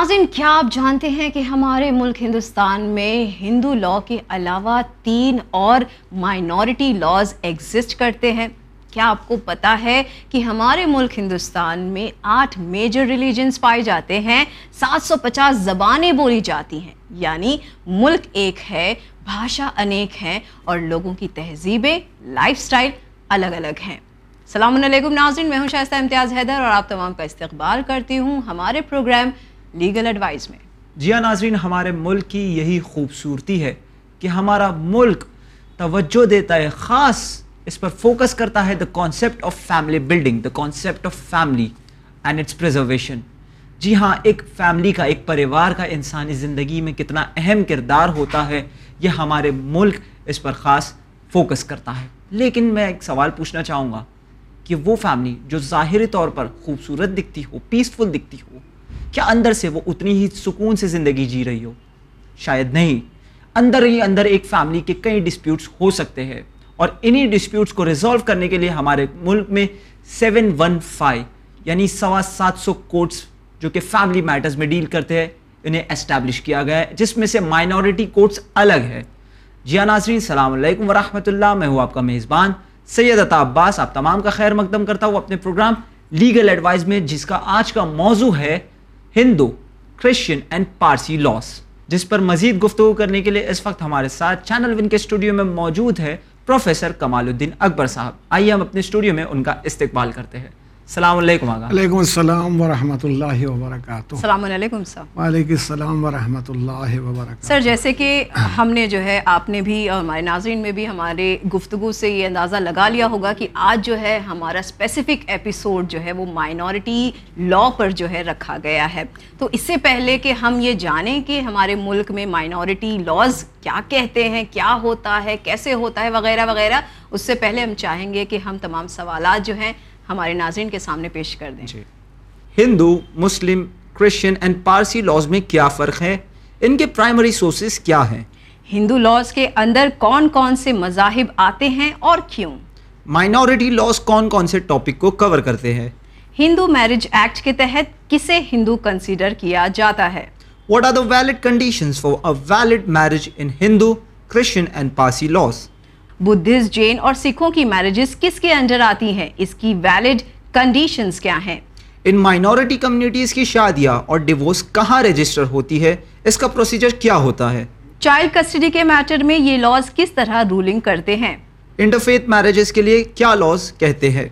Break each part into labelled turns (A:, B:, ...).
A: ناظرین، کیا آپ جانتے ہیں کہ ہمارے ملک ہندوستان میں ہندو لا کے علاوہ تین اور مائنورٹی لاز ایگزسٹ کرتے ہیں؟ کیا آپ کو پتا ہے کہ ہمارے ملک ہندوستان میں آٹھ میجر ریلیجنس پائے جاتے ہیں؟ سات سو پچاس زبانیں بولی جاتی ہیں۔ یعنی ملک ایک ہے، بھاشا انیک ہیں اور لوگوں کی تہذیبیں لائف سٹائل الگ الگ ہیں۔ السلام علیکم ناظرین، میں ہوں شائستہ امتیاز حیدر اور آپ تمام کا استقبال کرتی ہوں۔ ہمارے پروگرام لیگل ایڈوائز میں۔
B: جی ہاں ناظرین، ہمارے ملک کی یہی خوبصورتی ہے کہ ہمارا ملک توجہ دیتا ہے، خاص اس پر فوکس کرتا ہے the concept of family building the concept of family and its preservation جی ہاں ایک فیملی کا، ایک پریوار کا انسانی زندگی میں کتنا اہم کردار ہوتا ہے، یہ ہمارے ملک اس پر خاص فوکس کرتا ہے۔ لیکن میں ایک سوال پوچھنا چاہوں گا کہ وہ فیملی جو ظاہری طور پر خوبصورت دکھتی ہو پیسفل دکھتی ہو کیا اندر سے وہ اتنی ہی سکون سے زندگی جی رہی ہو؟ شاید نہیں۔ اندر ہی اندر ایک فیملی کے کئی ڈسپیوٹس ہو سکتے ہیں اور انہی ڈسپیوٹس کو ریزالو کرنے کے لیے ہمارے ملک میں سیون ون فائیو یعنی سوا سات سو کورٹس جو کہ فیملی میٹرز میں ڈیل کرتے ہیں، انہیں اسٹیبلش کیا گیا ہے، جس میں سے مائنورٹی کورٹس الگ ہے جی ناظرین، السلام علیکم ورحمۃ اللہ میں ہوں آپ کا میزبان سید عطا عباس۔ آپ تمام کا خیر مقدم کرتا ہوں اپنے پروگرام لیگل ایڈوائز میں، جس کا آج کا موضوع ہے Hindu Christian and Parsi laws جس پر مزید گفتگو کرنے کے لیے اس وقت ہمارے ساتھ چینل ون کے اسٹوڈیو میں موجود ہے پروفیسر کمال الدین اکبر صاحب۔ آئیے ہم اپنے اسٹوڈیو میں ان کا استقبال کرتے ہیں۔ السلام علیکم آگا
C: علیکم السلام ورحمۃ اللہ وبرکاتہ۔
A: السلام علیکم سر۔
C: وعلیکم السلام ورحمۃ اللہ وبرکاتہ۔
A: سر جیسے کہ ہم نے جو ہے آپ نے بھی اور ہمارے ناظرین میں بھی ہمارے گفتگو سے یہ اندازہ لگا لیا ہوگا کہ آج جو ہے ہمارا اسپیسیفک ایپیسوڈ جو ہے وہ مائنورٹی لا پر جو ہے رکھا گیا ہے۔ تو اس سے پہلے کہ ہم یہ جانیں کہ ہمارے ملک میں مائنورٹی لاز کیا کہتے ہیں کیا ہوتا ہے کیسے ہوتا ہے وغیرہ وغیرہ اس سے پہلے ہم چاہیں گے کہ ہم تمام سوالات جو ہیں ہمارے ناظرین کے سامنے پیش کر دیں۔
B: جی۔ Hindu Muslim Christian and Parsi laws میں کیا فرق ہے؟ ان کے پرائمری سورسز کیا ہیں؟
A: ہندو لاز کے اندر کون کون سے مذاہب آتے ہیں اور کیوں؟
B: مائنورٹی لاز کون کون سے ٹاپک کو کور کرتے ہیں؟
A: ہندو میرج ایکٹ کے تحت کسے ہندو کنسیڈر کیا جاتا ہے؟
B: What are the valid conditions for a valid marriage in Hindu Christian and Parsi laws
A: Buddhist Jain اور سکھوں کی میرجز کس کے انڈر آتی ہیں؟ اس کی ویلڈ کنڈیشنز کیا ہیں؟
B: ان مائنورٹی کمیونٹیز کی شادیاں اور ڈیورس کہاں رجسٹر ہوتی ہے؟ اس کا پروسیجر کیا ہوتا ہے؟
A: چائلڈ کسٹڈی کے میٹر میں یہ لاز کس طرح رولنگ کرتے ہیں؟
B: انٹرفیت میرجز کے لیے کیا لاز کہتے ہیں؟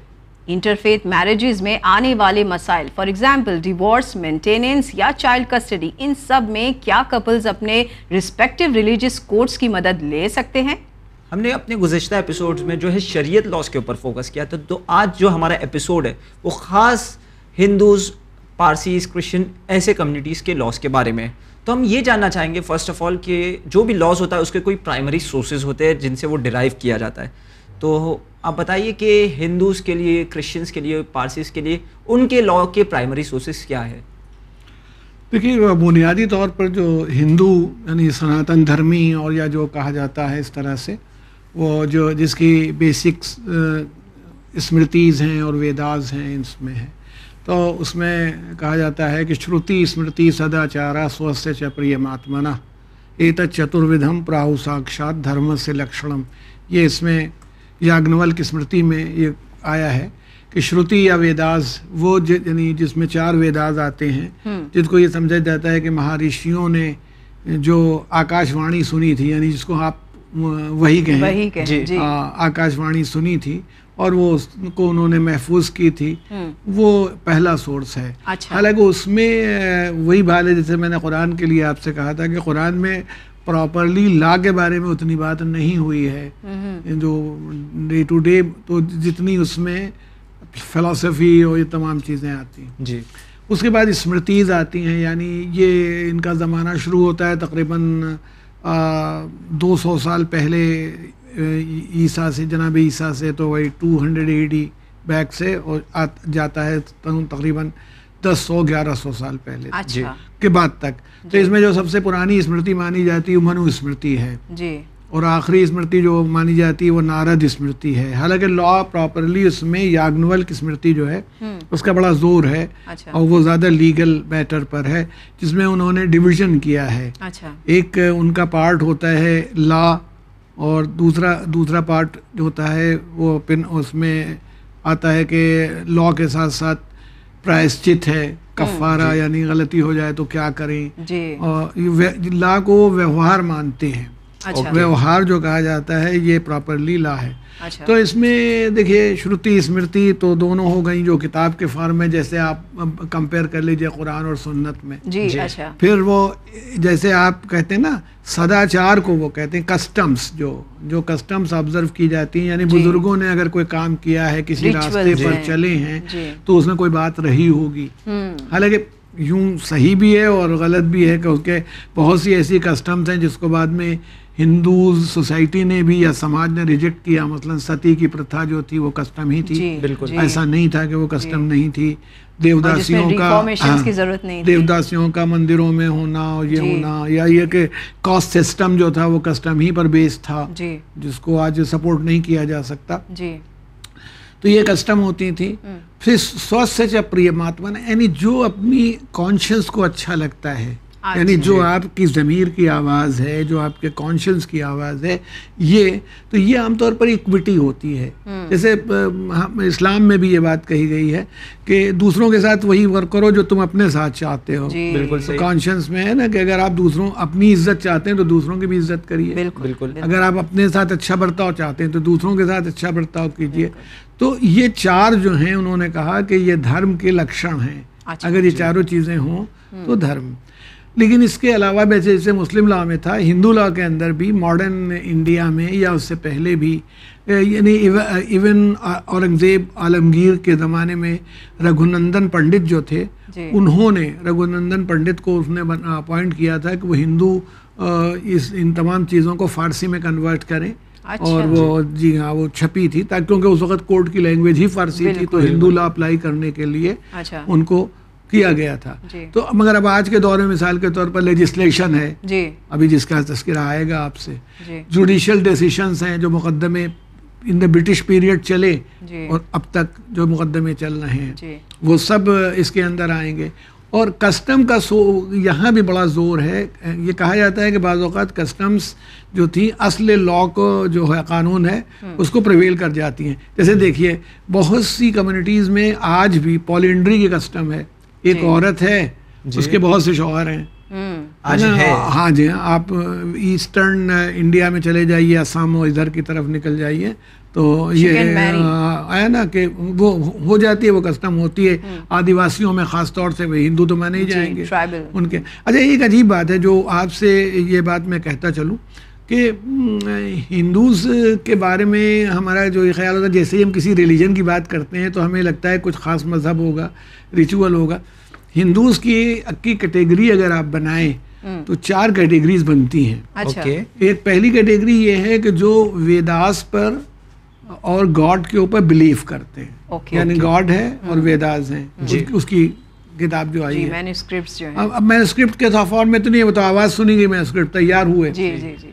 A: انٹرفیت میرجز میں آنے والے مسائل فار ایگزامپل ڈیورس مینٹیننس یا چائلڈ کسٹڈی ان سب میں کیا کپلز اپنے رسپیکٹو ریلیجس کورٹس کی مدد لے سکتے ہیں؟
B: ہم نے اپنے گزشتہ ایپیسوڈز میں جو ہے شریعت لاس کے اوپر فوکس کیا تھا، تو آج جو ہمارا ایپیسوڈ ہے، وہ خاص ہندوز پارسیز کرسچن ایسے کمیونٹیز کے لاس کے بارے میں تو ہم یہ جاننا چاہیں گے فرسٹ آف آل کہ جو بھی لاس ہوتا ہے، اس کے کوئی پرائمری سورسز ہوتے ہیں جن سے وہ ڈرائیو کیا جاتا ہے۔ تو آپ بتائیے کہ ہندوز کے لیے کرسچنس کے لیے پارسیز کے لیے ان کے لا کے پرائمری سورسز کیا ہے
C: دیکھیے بنیادی طور پر جو ہندو یعنی سناتن دھرمی اور یا جو کہا جاتا ہے اس طرح سے وہ جو جس کی بیسکس اسمرتیز ہیں اور ویداز ہیں اس میں ہے تو اس میں کہا جاتا ہے کہ شروتی اسمرتی سدا چارا سوستھ چپری ماتمنا ایت چترویدھم پراہو ساکشات دھرم سے لکشنم۔ یہ اس میں یاگنول کی اسمرتی میں یہ آیا ہے کہ شروتی یا ویداز وہ یعنی جس میں چار ویداز آتے ہیں جس کو یہ سمجھا جاتا ہے کہ مہارشیوں نے جو آکاش وانی سنی تھی یعنی جس کو آپ وہی کہیں آکاش وانی سنی تھی اور وہ اس کو انہوں نے محفوظ کی تھی۔ وہ پہلا سورس ہے۔ حالانکہ اس میں وہی بات ہے جیسے میں نے قرآن کے لیے آپ سے کہا تھا کہ قرآن میں پراپرلی لا کے بارے میں اتنی بات نہیں ہوئی ہے۔ جو ڈے ٹو ڈے تو جتنی اس میں فلاسفی اور یہ تمام چیزیں آتی ہیں۔ جی۔ اس کے بعد اسمرتیز آتی ہیں یعنی یہ ان کا زمانہ شروع ہوتا ہے تقریباً دو سو سال پہلے عیسیٰ سے جناب عیسیٰ سے تو وہی two hundred A D back سے اور جاتا ہے تقریباً دس سو گیارہ سو سال پہلے۔
A: اچھا۔
C: کے بعد تک۔ تو اس میں جو سب سے پرانی اسمرتی مانی جاتی ہے منو اسمرتی ہے۔
A: جی۔
C: اور آخری اسمرتی جو مانی جاتی ہے وہ نارد اسمرتی ہے۔ حالانکہ لا پراپرلی اس میں یاگنول کی اسمرتی جو ہے اس کا بڑا زور ہے
A: اچھا۔
C: اور وہ زیادہ لیگل میٹر پر ہے جس میں انہوں نے ڈویژن کیا ہے۔
A: اچھا۔
C: ایک ان کا پارٹ ہوتا ہے لا اور دوسرا دوسرا پارٹ جو ہوتا ہے وہ پن اس میں آتا ہے کہ لا کے ساتھ ساتھ پرائشچت ہے کفارہ یعنی غلطی ہو جائے تو کیا کریں۔
A: جی۔
C: اور لا کو وہ ویوہار مانتے ہیں۔ ویوہار جو کہا جاتا ہے یہ پراپرلی لا ہے۔
A: اچھا۔
C: تو اس میں دیکھیے شروتی اسمرتی تو دونوں ہو گئیں جو کتاب کے فارم میں جیسے آپ کمپیئر کر لیجیے قرآن اور سنت میں۔
A: جی اچھا۔
C: پھر وہ جیسے آپ کہتے ہیں نا سداچار کو وہ کہتے ہیں کسٹمز جو جو کسٹمز آبزرو کی جاتی ہیں۔ یعنی بزرگوں نے اگر کوئی کام کیا ہے کسی راستے پر۔ چلے ہیں
A: جی۔
C: تو اس میں کوئی بات رہی ہوگی۔ حالانکہ یوں صحیح بھی ہے اور غلط بھی ہے کہ اس کے بہت سی ایسی کسٹمز ہیں جس کو بعد میں ہندوز سوسائٹی نے بھی یا سماج نے ریجیکٹ کیا مثلا ستی کی پرتھا جو تھی وہ کسٹم ہی تھی۔
A: جی
B: بالکل۔
A: جی۔
C: ایسا نہیں تھا کہ وہ کسٹم نہیں تھی۔ دیوداسیوں کا ہاں، دیوداسیوں کا مندروں میں ہونا اور یہ
A: جی۔
C: ہونا یا یہ کہ کاسٹ سسٹم جو تھا وہ کسٹم ہی پر بیس تھا
A: جی۔
C: جس کو آج سپورٹ نہیں کیا جا سکتا۔
A: جی۔
C: تو یہ کسٹم ہوتی تھی۔ پھر سوچ سے پریماتما نے یعنی جو اپنی کانشنس کو اچھا لگتا ہے۔ یعنی جو آپ کی ضمیر کی آواز ہے جو آپ کے کانشنس کی آواز ہے یہ تو یہ عام طور پر اکوٹی ہوتی ہے۔ جیسے اسلام میں بھی یہ بات کہی گئی ہے کہ دوسروں کے ساتھ وہی ورک کرو جو تم اپنے ساتھ چاہتے ہو۔
A: جی۔
B: بالکل
C: کانشنس میں ہے نا کہ اگر آپ دوسروں اپنی عزت چاہتے ہیں تو دوسروں کی بھی عزت کریے۔
A: بالکل۔
C: اگر آپ اپنے ساتھ اچھا برتاؤ چاہتے ہیں تو دوسروں کے ساتھ اچھا برتاؤ کیجیے۔ تو یہ چار جو ہیں انہوں نے کہا کہ یہ دھرم کے لکشن ہیں۔
A: اچھا،
C: اگر یہ چاروں چیزیں ہوں تو دھرم۔ لیکن اس کے علاوہ ویسے جیسے مسلم لا میں تھا ہندو لا کے اندر بھی ماڈرن انڈیا میں یا اس سے پہلے بھی یعنی ایو- ایون اورنگزیب عالمگیر کے زمانے میں رگھونندن پنڈت جو تھے
A: جی۔
C: انہوں نے رگھونندن پنڈت کو اس نے اپوائنٹ کیا تھا کہ وہ ہندو اس ان تمام چیزوں کو فارسی میں کنورٹ کریں۔
A: اچھا
C: اور وہ جی ہاں وہ چھپی تھی تاکہ کیونکہ اس وقت کورٹ کی لینگویج ہی فارسی تھی تو ہندو لا اپلائی کرنے کے لیے
A: اچھا۔
C: ان کو کیا گیا تھا۔
A: جی۔
C: تو مگر اب آج کے دور میں مثال کے طور پر لیجسلیشن ہے۔
A: جی۔
C: ابھی جس کا تذکرہ آئے گا آپ سے۔ جوڈیشل ڈیسیشنز ہیں جو مقدمے ان دا برٹش پیریڈ چلے
A: جی۔
C: اور اب تک جو مقدمے چل رہے ہیں۔ وہ سب اس کے اندر آئیں گے۔ اور کسٹم کا سو یہاں بھی بڑا زور ہے۔ یہ کہا جاتا ہے کہ بعض اوقات کسٹمز جو تھی اصل لا کو جو ہے قانون ہے اس کو پریویل کر جاتی ہیں۔ جیسے دیکھیے بہت سی کمیونٹیز میں آج بھی پولینڈری کی کسٹم ہے۔ ایک
A: جی۔
C: عورت ہے
B: جی۔
C: اس کے بہت سے شوہر ہیں۔ ہاں جی ہاں آپ ایسٹرن انڈیا میں چلے جائیے آسام اور ادھر کی طرف نکل جائیے۔ تو یہ آیا نا کہ وہ ہو جاتی ہے وہ کسٹم ہوتی ہے۔ آدیواسیوں میں خاص طور سے وہ ہندو تو مانے ہی جائیں گے۔ ان کے۔ اچھا ایک عجیب بات ہے جو آپ سے یہ بات میں کہتا چلوں۔ کہ ہندوز کے بارے میں ہمارا جو یہ خیال ہوتا ہے جیسے ہی ہم کسی ریلیجن کی بات کرتے ہیں تو ہمیں لگتا ہے کچھ خاص مذہب ہوگا ریچول ہوگا۔ ہندوز کی کی کیٹیگری اگر آپ بنائیں تو چار کیٹیگریز بنتی ہیں۔
A: اچھا۔
B: اوکے۔
C: ایک پہلی کیٹیگری یہ ہے کہ جو ویداس پر اور گاڈ کے اوپر بلیو کرتے ہیں۔ یعنی گاڈ ہے اور ویداز ہیں۔ اس کی- اس کی کتاب جو آئی
A: جی
C: ہے۔
A: مینوسکرپٹس جو ہیں۔
C: اب اسکرپٹ کے فارم میں تو نہیں ہے وہ تو آواز سنی گئی میں اسکرپٹ تیار ہوئے۔
A: جی جی جی۔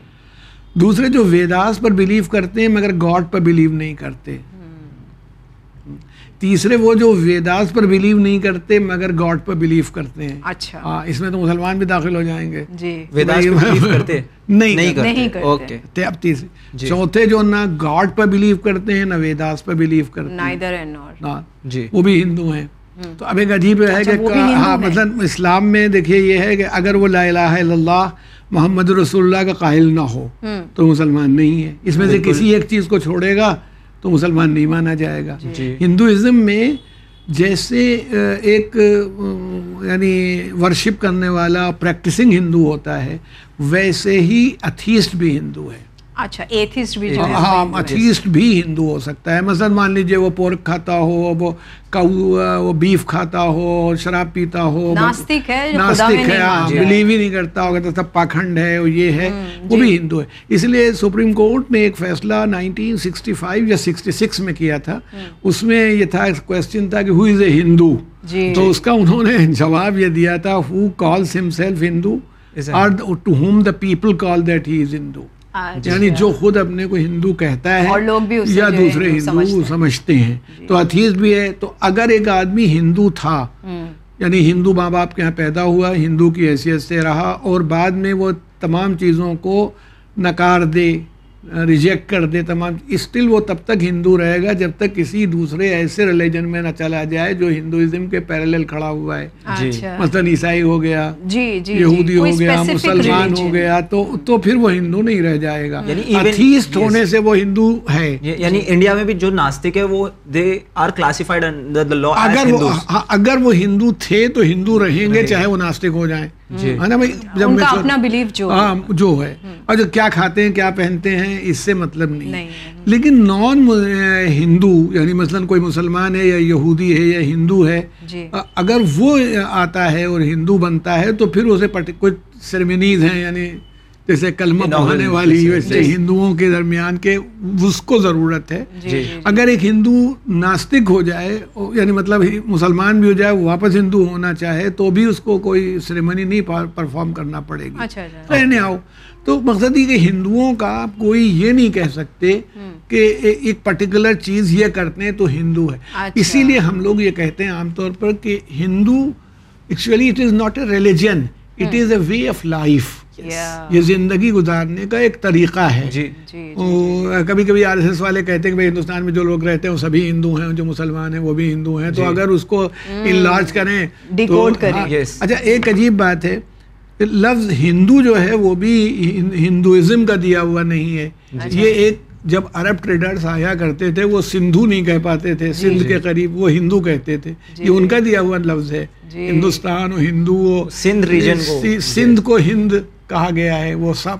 C: دوسرے جو ویداس پر بلیو کرتے ہیں مگر گاڈ پر بلیو نہیں کرتے. تیسرے وہ جو ویداس پر بلیو نہیں کرتے مگر گاڈ پر بلیو کرتے ہیں.
A: اچھا.
C: ہاں اس میں تو مسلمان بھی داخل ہو جائیں گے.
A: جی.
B: ویداس پہ believe کرتے؟
C: نہیں
B: نہیں
C: کرتے۔
A: نہیں
B: کرتے
A: کرتے۔
B: اوکے
C: تے- اب تیسرے.
B: جی۔
C: چوتھے جو نہ گاڈ پر بلیو کرتے ہیں نہ ویداس پر بلیو کرتے ہیں. ہاں،
B: جی.
C: وہ بھی ہندو ہیں. تو اب ایک عجیب ہے
A: اچھا،
C: کہ ہاں۔ مطلب اسلام میں دیکھیے یہ ہے کہ اگر وہ لا الہ الا اللہ محمد رسول اللہ کا قائل نہ ہو تو مسلمان نہیں ہے۔ اس میں سے۔ کسی ایک چیز کو چھوڑے گا تو مسلمان نہیں مانا جائے گا۔
B: جی۔
C: ہندوازم میں جیسے ایک یعنی ورشپ کرنے والا پریکٹسنگ ہندو ہوتا ہے ویسے ہی اتھیسٹ بھی ہندو ہے۔
A: اچھا ایتھسٹ بھی جو ہے۔
C: ہاں اتھیسٹ بھی ہندو ہو سکتا ہے۔ مثلا مان لیجیے وہ پورک کھاتا ہو وہ وہ بیف کھاتا ہو شراب پیتا ہو
A: ناستک ہے
C: ناستک
A: نہیں
C: ہاں۔ بلیو ہی نہیں کرتا ہوگا تو سب پاکھنڈ ہے یہ ہے وہ بھی ہندو ہے۔ اس لیے سپریم کورٹ نے ایک فیصلہ 1965 یا 66 میں کیا تھا۔ اس میں یہ تھا کوشچن تھا کہ ہو از اے ہندو
A: جی۔
C: تو اس کا انہوں نے جواب یہ دیا تھا who calls himself Hindu to whom the people call that he is Hindu
A: اچھا۔
C: یعنی جو خود اپنے کو ہندو کہتا ہے
A: اور لوگ بھی اسے
C: یا دوسرے
A: ہندو سمجھتے ہیں۔
C: ہیں۔ تو اتھیسٹ بھی ہے تو اگر ایک آدمی ہندو تھا یعنی ہندو ماں باپ کے یہاں پیدا ہوا ہندو کی حیثیت سے رہا اور بعد میں وہ تمام چیزوں کو نکار دے ریجیکٹ کر دے تمام۔ اسٹل وہ تب تک ہندو رہے گا جب تک کسی دوسرے ایسے ریلیجن میں نہ چلا جائے جو ہندوازم کے پیرالل کھڑا ہوا ہے۔
A: اچھا۔
C: مثلاً عیسائی ہو گیا
A: جی جی
C: یہودی ہو گیا مسلمان۔ ہو گیا تو تو پھر وہ ہندو نہیں رہ جائے گا۔
B: یعنی
C: اتھیسٹ
B: yes.
C: ہونے سے وہ ہندو ہے۔
B: یعنی انڈیا میں بھی جو ناستک ہے وہ they are classified under the law
C: اگر وہ ہندو تھے تو ہندو رہیں گے چاہے وہ ناستک ہو جائیں۔
B: جی۔
C: ہے نا بھائی جب
A: ان کا اپنا belief جو
C: ہاں جو ہے۔ اور جو کیا کھاتے ہیں کیا پہنتے ہیں اس سے مطلب نہیں۔ لیکن نان ہندو یعنی مثلا کوئی مسلمان ہے یا یہودی ہے یا ہندو ہے
A: جی۔
C: اگر وہ آتا ہے اور ہندو بنتا ہے تو پھر اسے کچھ سرمنیز ہیں یعنی جیسے کلمہ پڑھانے والی
B: جیسے-
C: ویسے ہندوؤں کے درمیان کے اس کو ضرورت ہے۔
A: جی
B: جی۔
A: جی۔
C: اگر ایک ہندو ناستک ہو جائے یعنی مطلب مسلمان بھی ہو جائے واپس ہندو ہونا چاہے تو بھی اس کو کوئی سیریمنی نہیں پرفارم کرنا پڑے گی۔
A: اچھا اچھا۔
C: رہنے آؤ تو مقصد یہ کہ ہندوؤں کا آپ کوئی یہ نہیں کہہ سکتے کہ ایک پرٹیکولر چیز یہ کرتے ہیں تو ہندو ہے۔
A: اچھا۔
C: اسی لیے ہم لوگ یہ کہتے ہیں عام طور پر کہ Hindu actually it is not a religion it is a way of life. یہ زندگی گزارنے کا ایک طریقہ ہے۔
B: جی۔
A: جی
C: او، کبھی کبھی آر ایس ایس والے کہتے ہیں کہ بھائی ہندوستان میں جو لوگ رہتے ہیں وہ سبھی ہندو ہیں جو مسلمان ہیں وہ بھی ہندو ہیں۔ تو اگر اس کو انلارج کریں۔ ہاں،. اچھا ایک عجیب بات ہے کہ لفظ ہندو جو ہے وہ بھی ہن- ہندوازم کا دیا ہوا نہیں ہے۔ یہ ایک جب عرب ٹریڈرز آیا کرتے تھے وہ سندھو نہیں کہہ پاتے تھے۔ سندھ کے قریب وہ ہندو کہتے تھے۔ یہ ان کا دیا ہوا لفظ ہے۔
A: جی۔
C: ہندوستان و ہندو و
B: سندھ
C: سی- سندھ کو ہند کہا گیا ہے وہ سب۔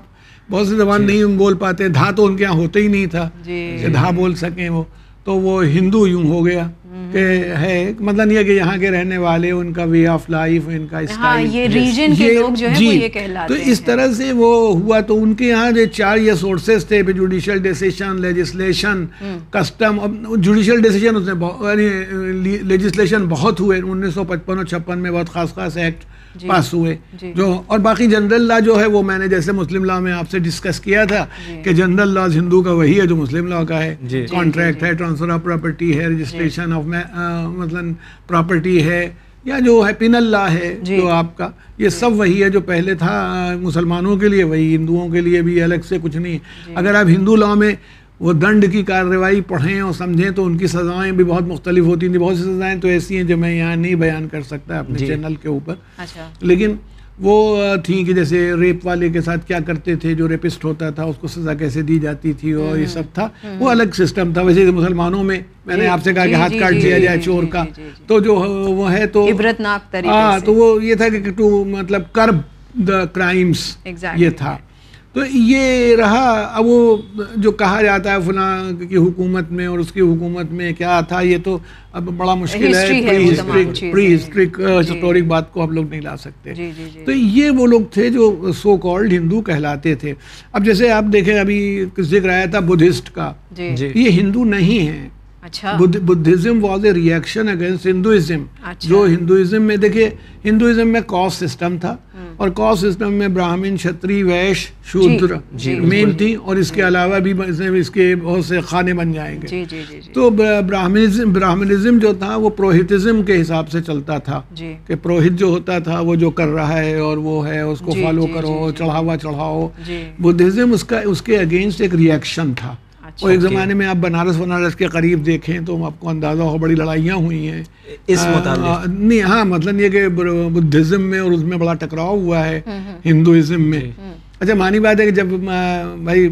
C: بہت سی زبان نہیں بول پاتے دھا تو ان کے یہاں ہوتے ہی نہیں تھا
A: جی۔
C: کہ دھا بول سکیں وہ۔ تو وہ ہندو یوں ہو گیا کہ ہے مطلب یہ کہ یہاں کے رہنے والے ان کا وے آف لائف ان کا
A: ہاں
C: اسٹائل
A: یہ ریجن کے لوگ جو ہے وہ یہ کہلاتے
C: تو اس طرح سے وہ ہوا تو ان کے یہاں جو چار یہ سورسز تھے judicial decision legislation custom judicial decision اس نے لیجسلیشن بہت ہوئے۔ انیس سو پچپن اور چھپن میں بہت خاص خاص ایکٹ
A: جی۔
C: پاس ہوئے۔
A: جی۔
C: جو اور باقی جنرل لا جو ہے وہ میں نے جیسے مسلم لا میں آپ سے ڈسکس کیا تھا کہ جنرل لاز ہندو کا وہی ہے جو مسلم لا کا ہے۔
B: جی۔
C: کانٹریکٹ ہے ٹرانسفر آف پراپرٹی ہے رجسٹریشن آف مثلاً پراپرٹی ہے یا جو ہے پینل لا ہے
A: جی۔
C: جو آپ کا یہ سب وہی ہے جو پہلے تھا مسلمانوں کے لیے وہی ہندوؤں کے لیے بھی الگ سے کچھ نہیں۔ اگر آپ ہندو لا میں وہ دنڈ کی کارروائی پڑھیں اور سمجھیں تو ان کی سزائیں بھی بہت مختلف ہوتی ہیں بہت سی سزائیں تو ایسی ہیں جو میں یہاں نہیں بیان کر سکتا اپنے
B: جی۔
C: چینل کے اوپر۔
A: اچھا۔
C: لیکن وہ تھیں کہ جیسے ریپ والے کے ساتھ کیا کرتے تھے جو ریپسٹ ہوتا تھا اس کو سزا کیسے دی جاتی تھی اور یہ سب تھا۔ وہ الگ سسٹم تھا۔ ویسے مسلمانوں میں میں نے آپ سے کہا کہ
A: جی،
C: ہاتھ
A: جی،
C: کاٹ
A: جی،
C: دیا
A: جی،
C: جائے
A: جی،
C: چور
A: جی،
C: کا۔
A: جی، جی۔
C: تو جو وہ ہے تو
A: عبرتناک طریقے
C: ہاں
A: سے۔
C: تو وہ یہ تھا کہ ٹو مطلب کرب دا کرائمس. یہ تھا۔ تو یہ رہا۔ اب وہ جو کہا جاتا ہے فلاں کی حکومت میں اور اس کی حکومت میں کیا تھا یہ تو اب بڑا مشکل ہے۔ پری ہسٹرک ہسٹورک بات کو ہم لوگ نہیں لا سکتے۔
A: جی جی جی۔
C: تو یہ وہ لوگ تھے جو سو کالڈ ہندو کہلاتے تھے۔ اب جیسے آپ دیکھیں ابھی ذکر آیا تھا بدھسٹ کا۔ یہ ہندو نہیں ہیں۔ Buddhism was a reaction against Hinduism
A: اچھا۔
C: جو ہندوازم میں دیکھیے ہندوازم میں کاس سسٹم تھا اور کاس سسٹم میں براہمن چھتری ویش شودر
B: جی،
C: مین تھی اور اس کے علاوہ بھی اس کے بہت سے خانے بن جائیں گے۔
A: جی جی جی جی۔
C: تو براہمنزم براہمنزم جو تھا وہ پروہتزم کے حساب سے چلتا تھا
A: جی۔
C: کہ پروہت جو ہوتا تھا وہ جو کر رہا ہے اور وہ ہے اس کو
A: جی،
C: فالو
A: جی،
C: کرو
A: جی، جی۔
C: چڑھاوا چڑھاؤ۔
A: جی۔
C: بدھزم اس کا اس کے اگینسٹ ایک ریئیکشن تھا۔
A: اچھا
C: اور ایک زمانے میں آپ بنارس ونارس کے قریب دیکھیں تو آپ کو اندازہ ہو بڑی لڑائیاں ہوئی ہیں۔
B: اس مطابق
C: نہیں ہاں مطلب یہ کہ بدھزم میں اور اس میں بڑا ٹکراؤ ہوا ہے ہندوازم میں۔ اچھا مانی بات ہے کہ جب بھائی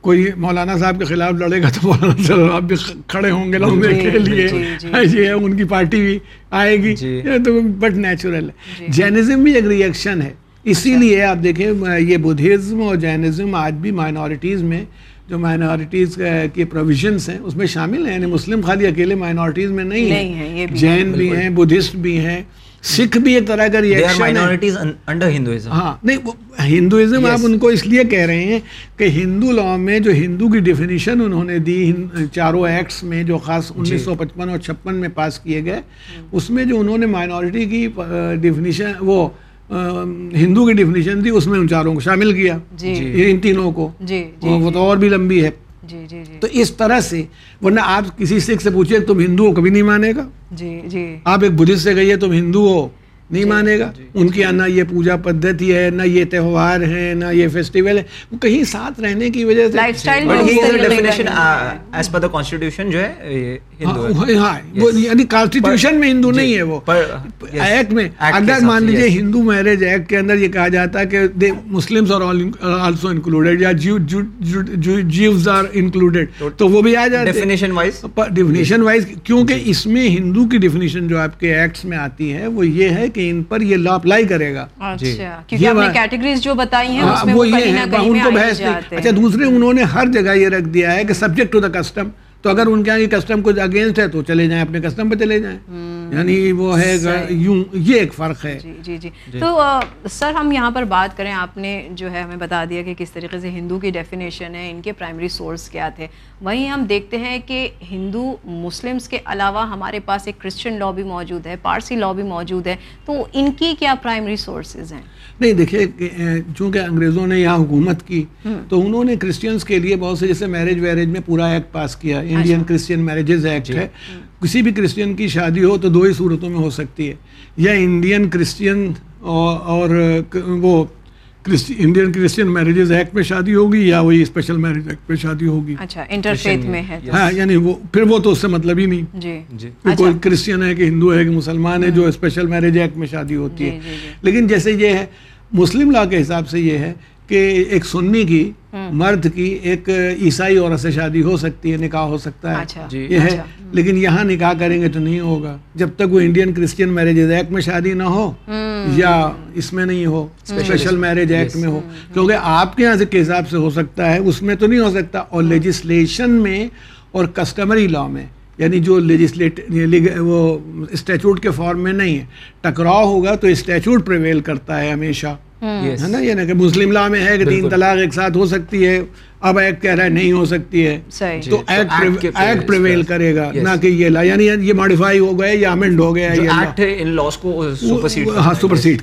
C: کوئی مولانا صاحب کے خلاف لڑے گا تو مولانا صاحب بھی کھڑے ہوں گے لڑنے
A: جی،
C: کے لیے۔
A: جی، جی،
C: یہ ہے ان کی پارٹی بھی آئے گی۔
B: جی۔
C: یہ تو بٹ نیچرل ہے۔ جینزم بھی ایک ریئیکشن ہے۔ اسی
A: اچھا۔
C: لیے آپ دیکھیں یہ بدھزم اور جینزم آج بھی مائنورٹیز میں جو مائنورٹیز کے پروویژنس ہیں اس میں شامل ہیں؟ یعنی مسلم خالی اکیلے مائنورٹیز میں نہیں
A: ہیں، یہ
C: ہیں۔
A: بھی
C: جین بھی ہیں بدھسٹ بھی ہیں۔ سکھ بھی ایک طرح کا ریئیکشن
B: انڈر ہندوازم
C: ہاں نہیں ہندوازم آپ ان کو اس لیے کہہ رہے ہیں کہ ہندو لا میں جو ہندو کی ڈیفینیشن انہوں نے دی چاروں ایکٹس میں جو خاص انیس سو پچپن اور چھپن میں پاس کیے گئے اس میں جو انہوں نے مائنورٹی کی ڈیفینیشن وہ ہندو کی ڈیفینیشن تھی اس میں ان چاروں کو شامل کیا۔
A: جی۔
C: یہ ان تینوں کو۔
A: جی جی
C: وہ تو اور بھی لمبی ہے۔
A: جی جی جی۔
C: تو اس طرح سے ورنہ آپ کسی سکھ سے پوچھیں تم ہندو ہو کبھی نہیں مانے گا؟
A: جی جی۔
C: آپ ایک بدھسٹ سے کہیے تم ہندو ہو۔ نہیں مانے گا؟ ان کی نہ یہ پوجا پدھتی ہے نہ یہ تہوار ہے نہ یہ فیسٹیول ہے۔ وہ کہیں ساتھ رہنے کی وجہ سے۔ ہاں ہاں، وہ یعنی کانسٹیٹیوشن میں ہندو
B: جی،
C: نہیں ہے وہ۔ ایکٹ میں اگر مان لیجیے. ہندو میرج ایکٹ کے اندر یہ کہا جاتا ہے کہ مسلمس آلسو انکلوڈیڈ یا جیوز آر انکلوڈیڈ تو وہ بھی آ
B: definition wise
C: ڈیفینیشن وائز کیونکہ اس میں ہندو کی ڈیفینیشن جو آپ کے ایکٹس میں آتی ہے وہ یہ ہے کہ ان پر یہ لا اپلائی کرے گا۔
A: اچھا
C: بات-
A: کیٹیگریز جو بتائی ہیں اس
C: ہاں،
A: میں
C: وہ یہ ان کو بحث نہیں۔ اچھا دوسرے انہوں نے ہر جگہ یہ رکھ دیا ہے کہ سبجیکٹ ٹو دا کسٹم تو اگر ان کے یہاں یہ کسٹم کچھ اگینسٹ ہے تو چلے جائیں اپنے کسٹم پہ چلے جائیں۔ یعنی وہ ہے یوں یہ ایک فرق ہے۔
A: جی جی جی۔ تو سر ہم یہاں پر بات کریں۔ آپ نے جو ہے ہمیں بتا دیا کہ کس طریقے سے ہندو کی ڈیفینیشن ہے ان کے پرائمری سورس کیا تھے۔ وہیں ہم دیکھتے ہیں کہ ہندو مسلمس کے علاوہ ہمارے پاس ایک کرسچن لا بھی موجود ہے پارسی لا بھی موجود ہے۔ تو ان کی کیا پرائمری سورسز ہیں؟
C: نہیں دیکھیے چونکہ انگریزوں نے یہاں حکومت کی تو انہوں نے کرسچنس کے لیے بہت سے جیسے میرج ویرج میں پورا ایکٹ پاس کیا۔ انڈین کرسچین میرجز ایکٹ ہے۔ کسی بھی کرسچین کی شادی ہو تو دو ہی صورتوں میں ہو سکتی ہے۔ یا انڈین کرسچین اور وہ انڈین کرسچین میرجز ایکٹ میں شادی ہوگی یا وہی اسپیشل میرج ایکٹ میں شادی ہوگی۔
A: اچھا میں ہے۔
C: ہاں یعنی وہ پھر وہ تو اس سے مطلب ہی نہیں۔
A: جی۔
B: جی۔
C: کہ کوئی کرسچین ہے کہ ہندو ہے کہ مسلمان ہے جو اسپیشل میرج ایکٹ میں شادی ہوتی ہے۔ لیکن جیسے یہ ہے مسلم لا کے حساب سے یہ ہے کہ ایک سنی کی مرد کی ایک عیسائی عورت سے شادی ہو سکتی ہے نکاح ہو سکتا ہے۔
A: اچھا۔
B: جی۔
C: یہ ہے۔ لیکن یہاں نکاح کریں گے تو نہیں ہوگا۔ جب تک وہ انڈین کرسچین میرج ایکٹ میں شادی نہ ہو یا اس میں نہیں ہو اسپیشل میرج ایکٹ میں ہو۔ کیونکہ آپ کے یہاں سے کے حساب سے ہو سکتا ہے اس میں تو نہیں ہو سکتا۔ اور لیجسلیشن میں اور کسٹمری لا میں یعنی جو لیجسلیٹ وہ اسٹیچوٹ کے فارم میں نہیں ہے۔ ٹکراؤ ہوگا تو اسٹیچوٹ پریویل کرتا ہے ہمیشہ۔ ہے نا یہ نا کہ مسلم لا میں ہے کہ تین طلاق ایک ساتھ ہو سکتی ہے اب ایکٹ کہہ رہا ہے نہیں ہو سکتی ہے تو ایکٹ ایکٹ پریویل کرے گا. نہ کہ یہ لا. یعنی یہ ماڈیفائی ہو گیا یا امینڈ ہو گیا
B: جو
C: یہ
B: ایکٹ ہے ان لاس کو سپرسیڈ
C: ہاں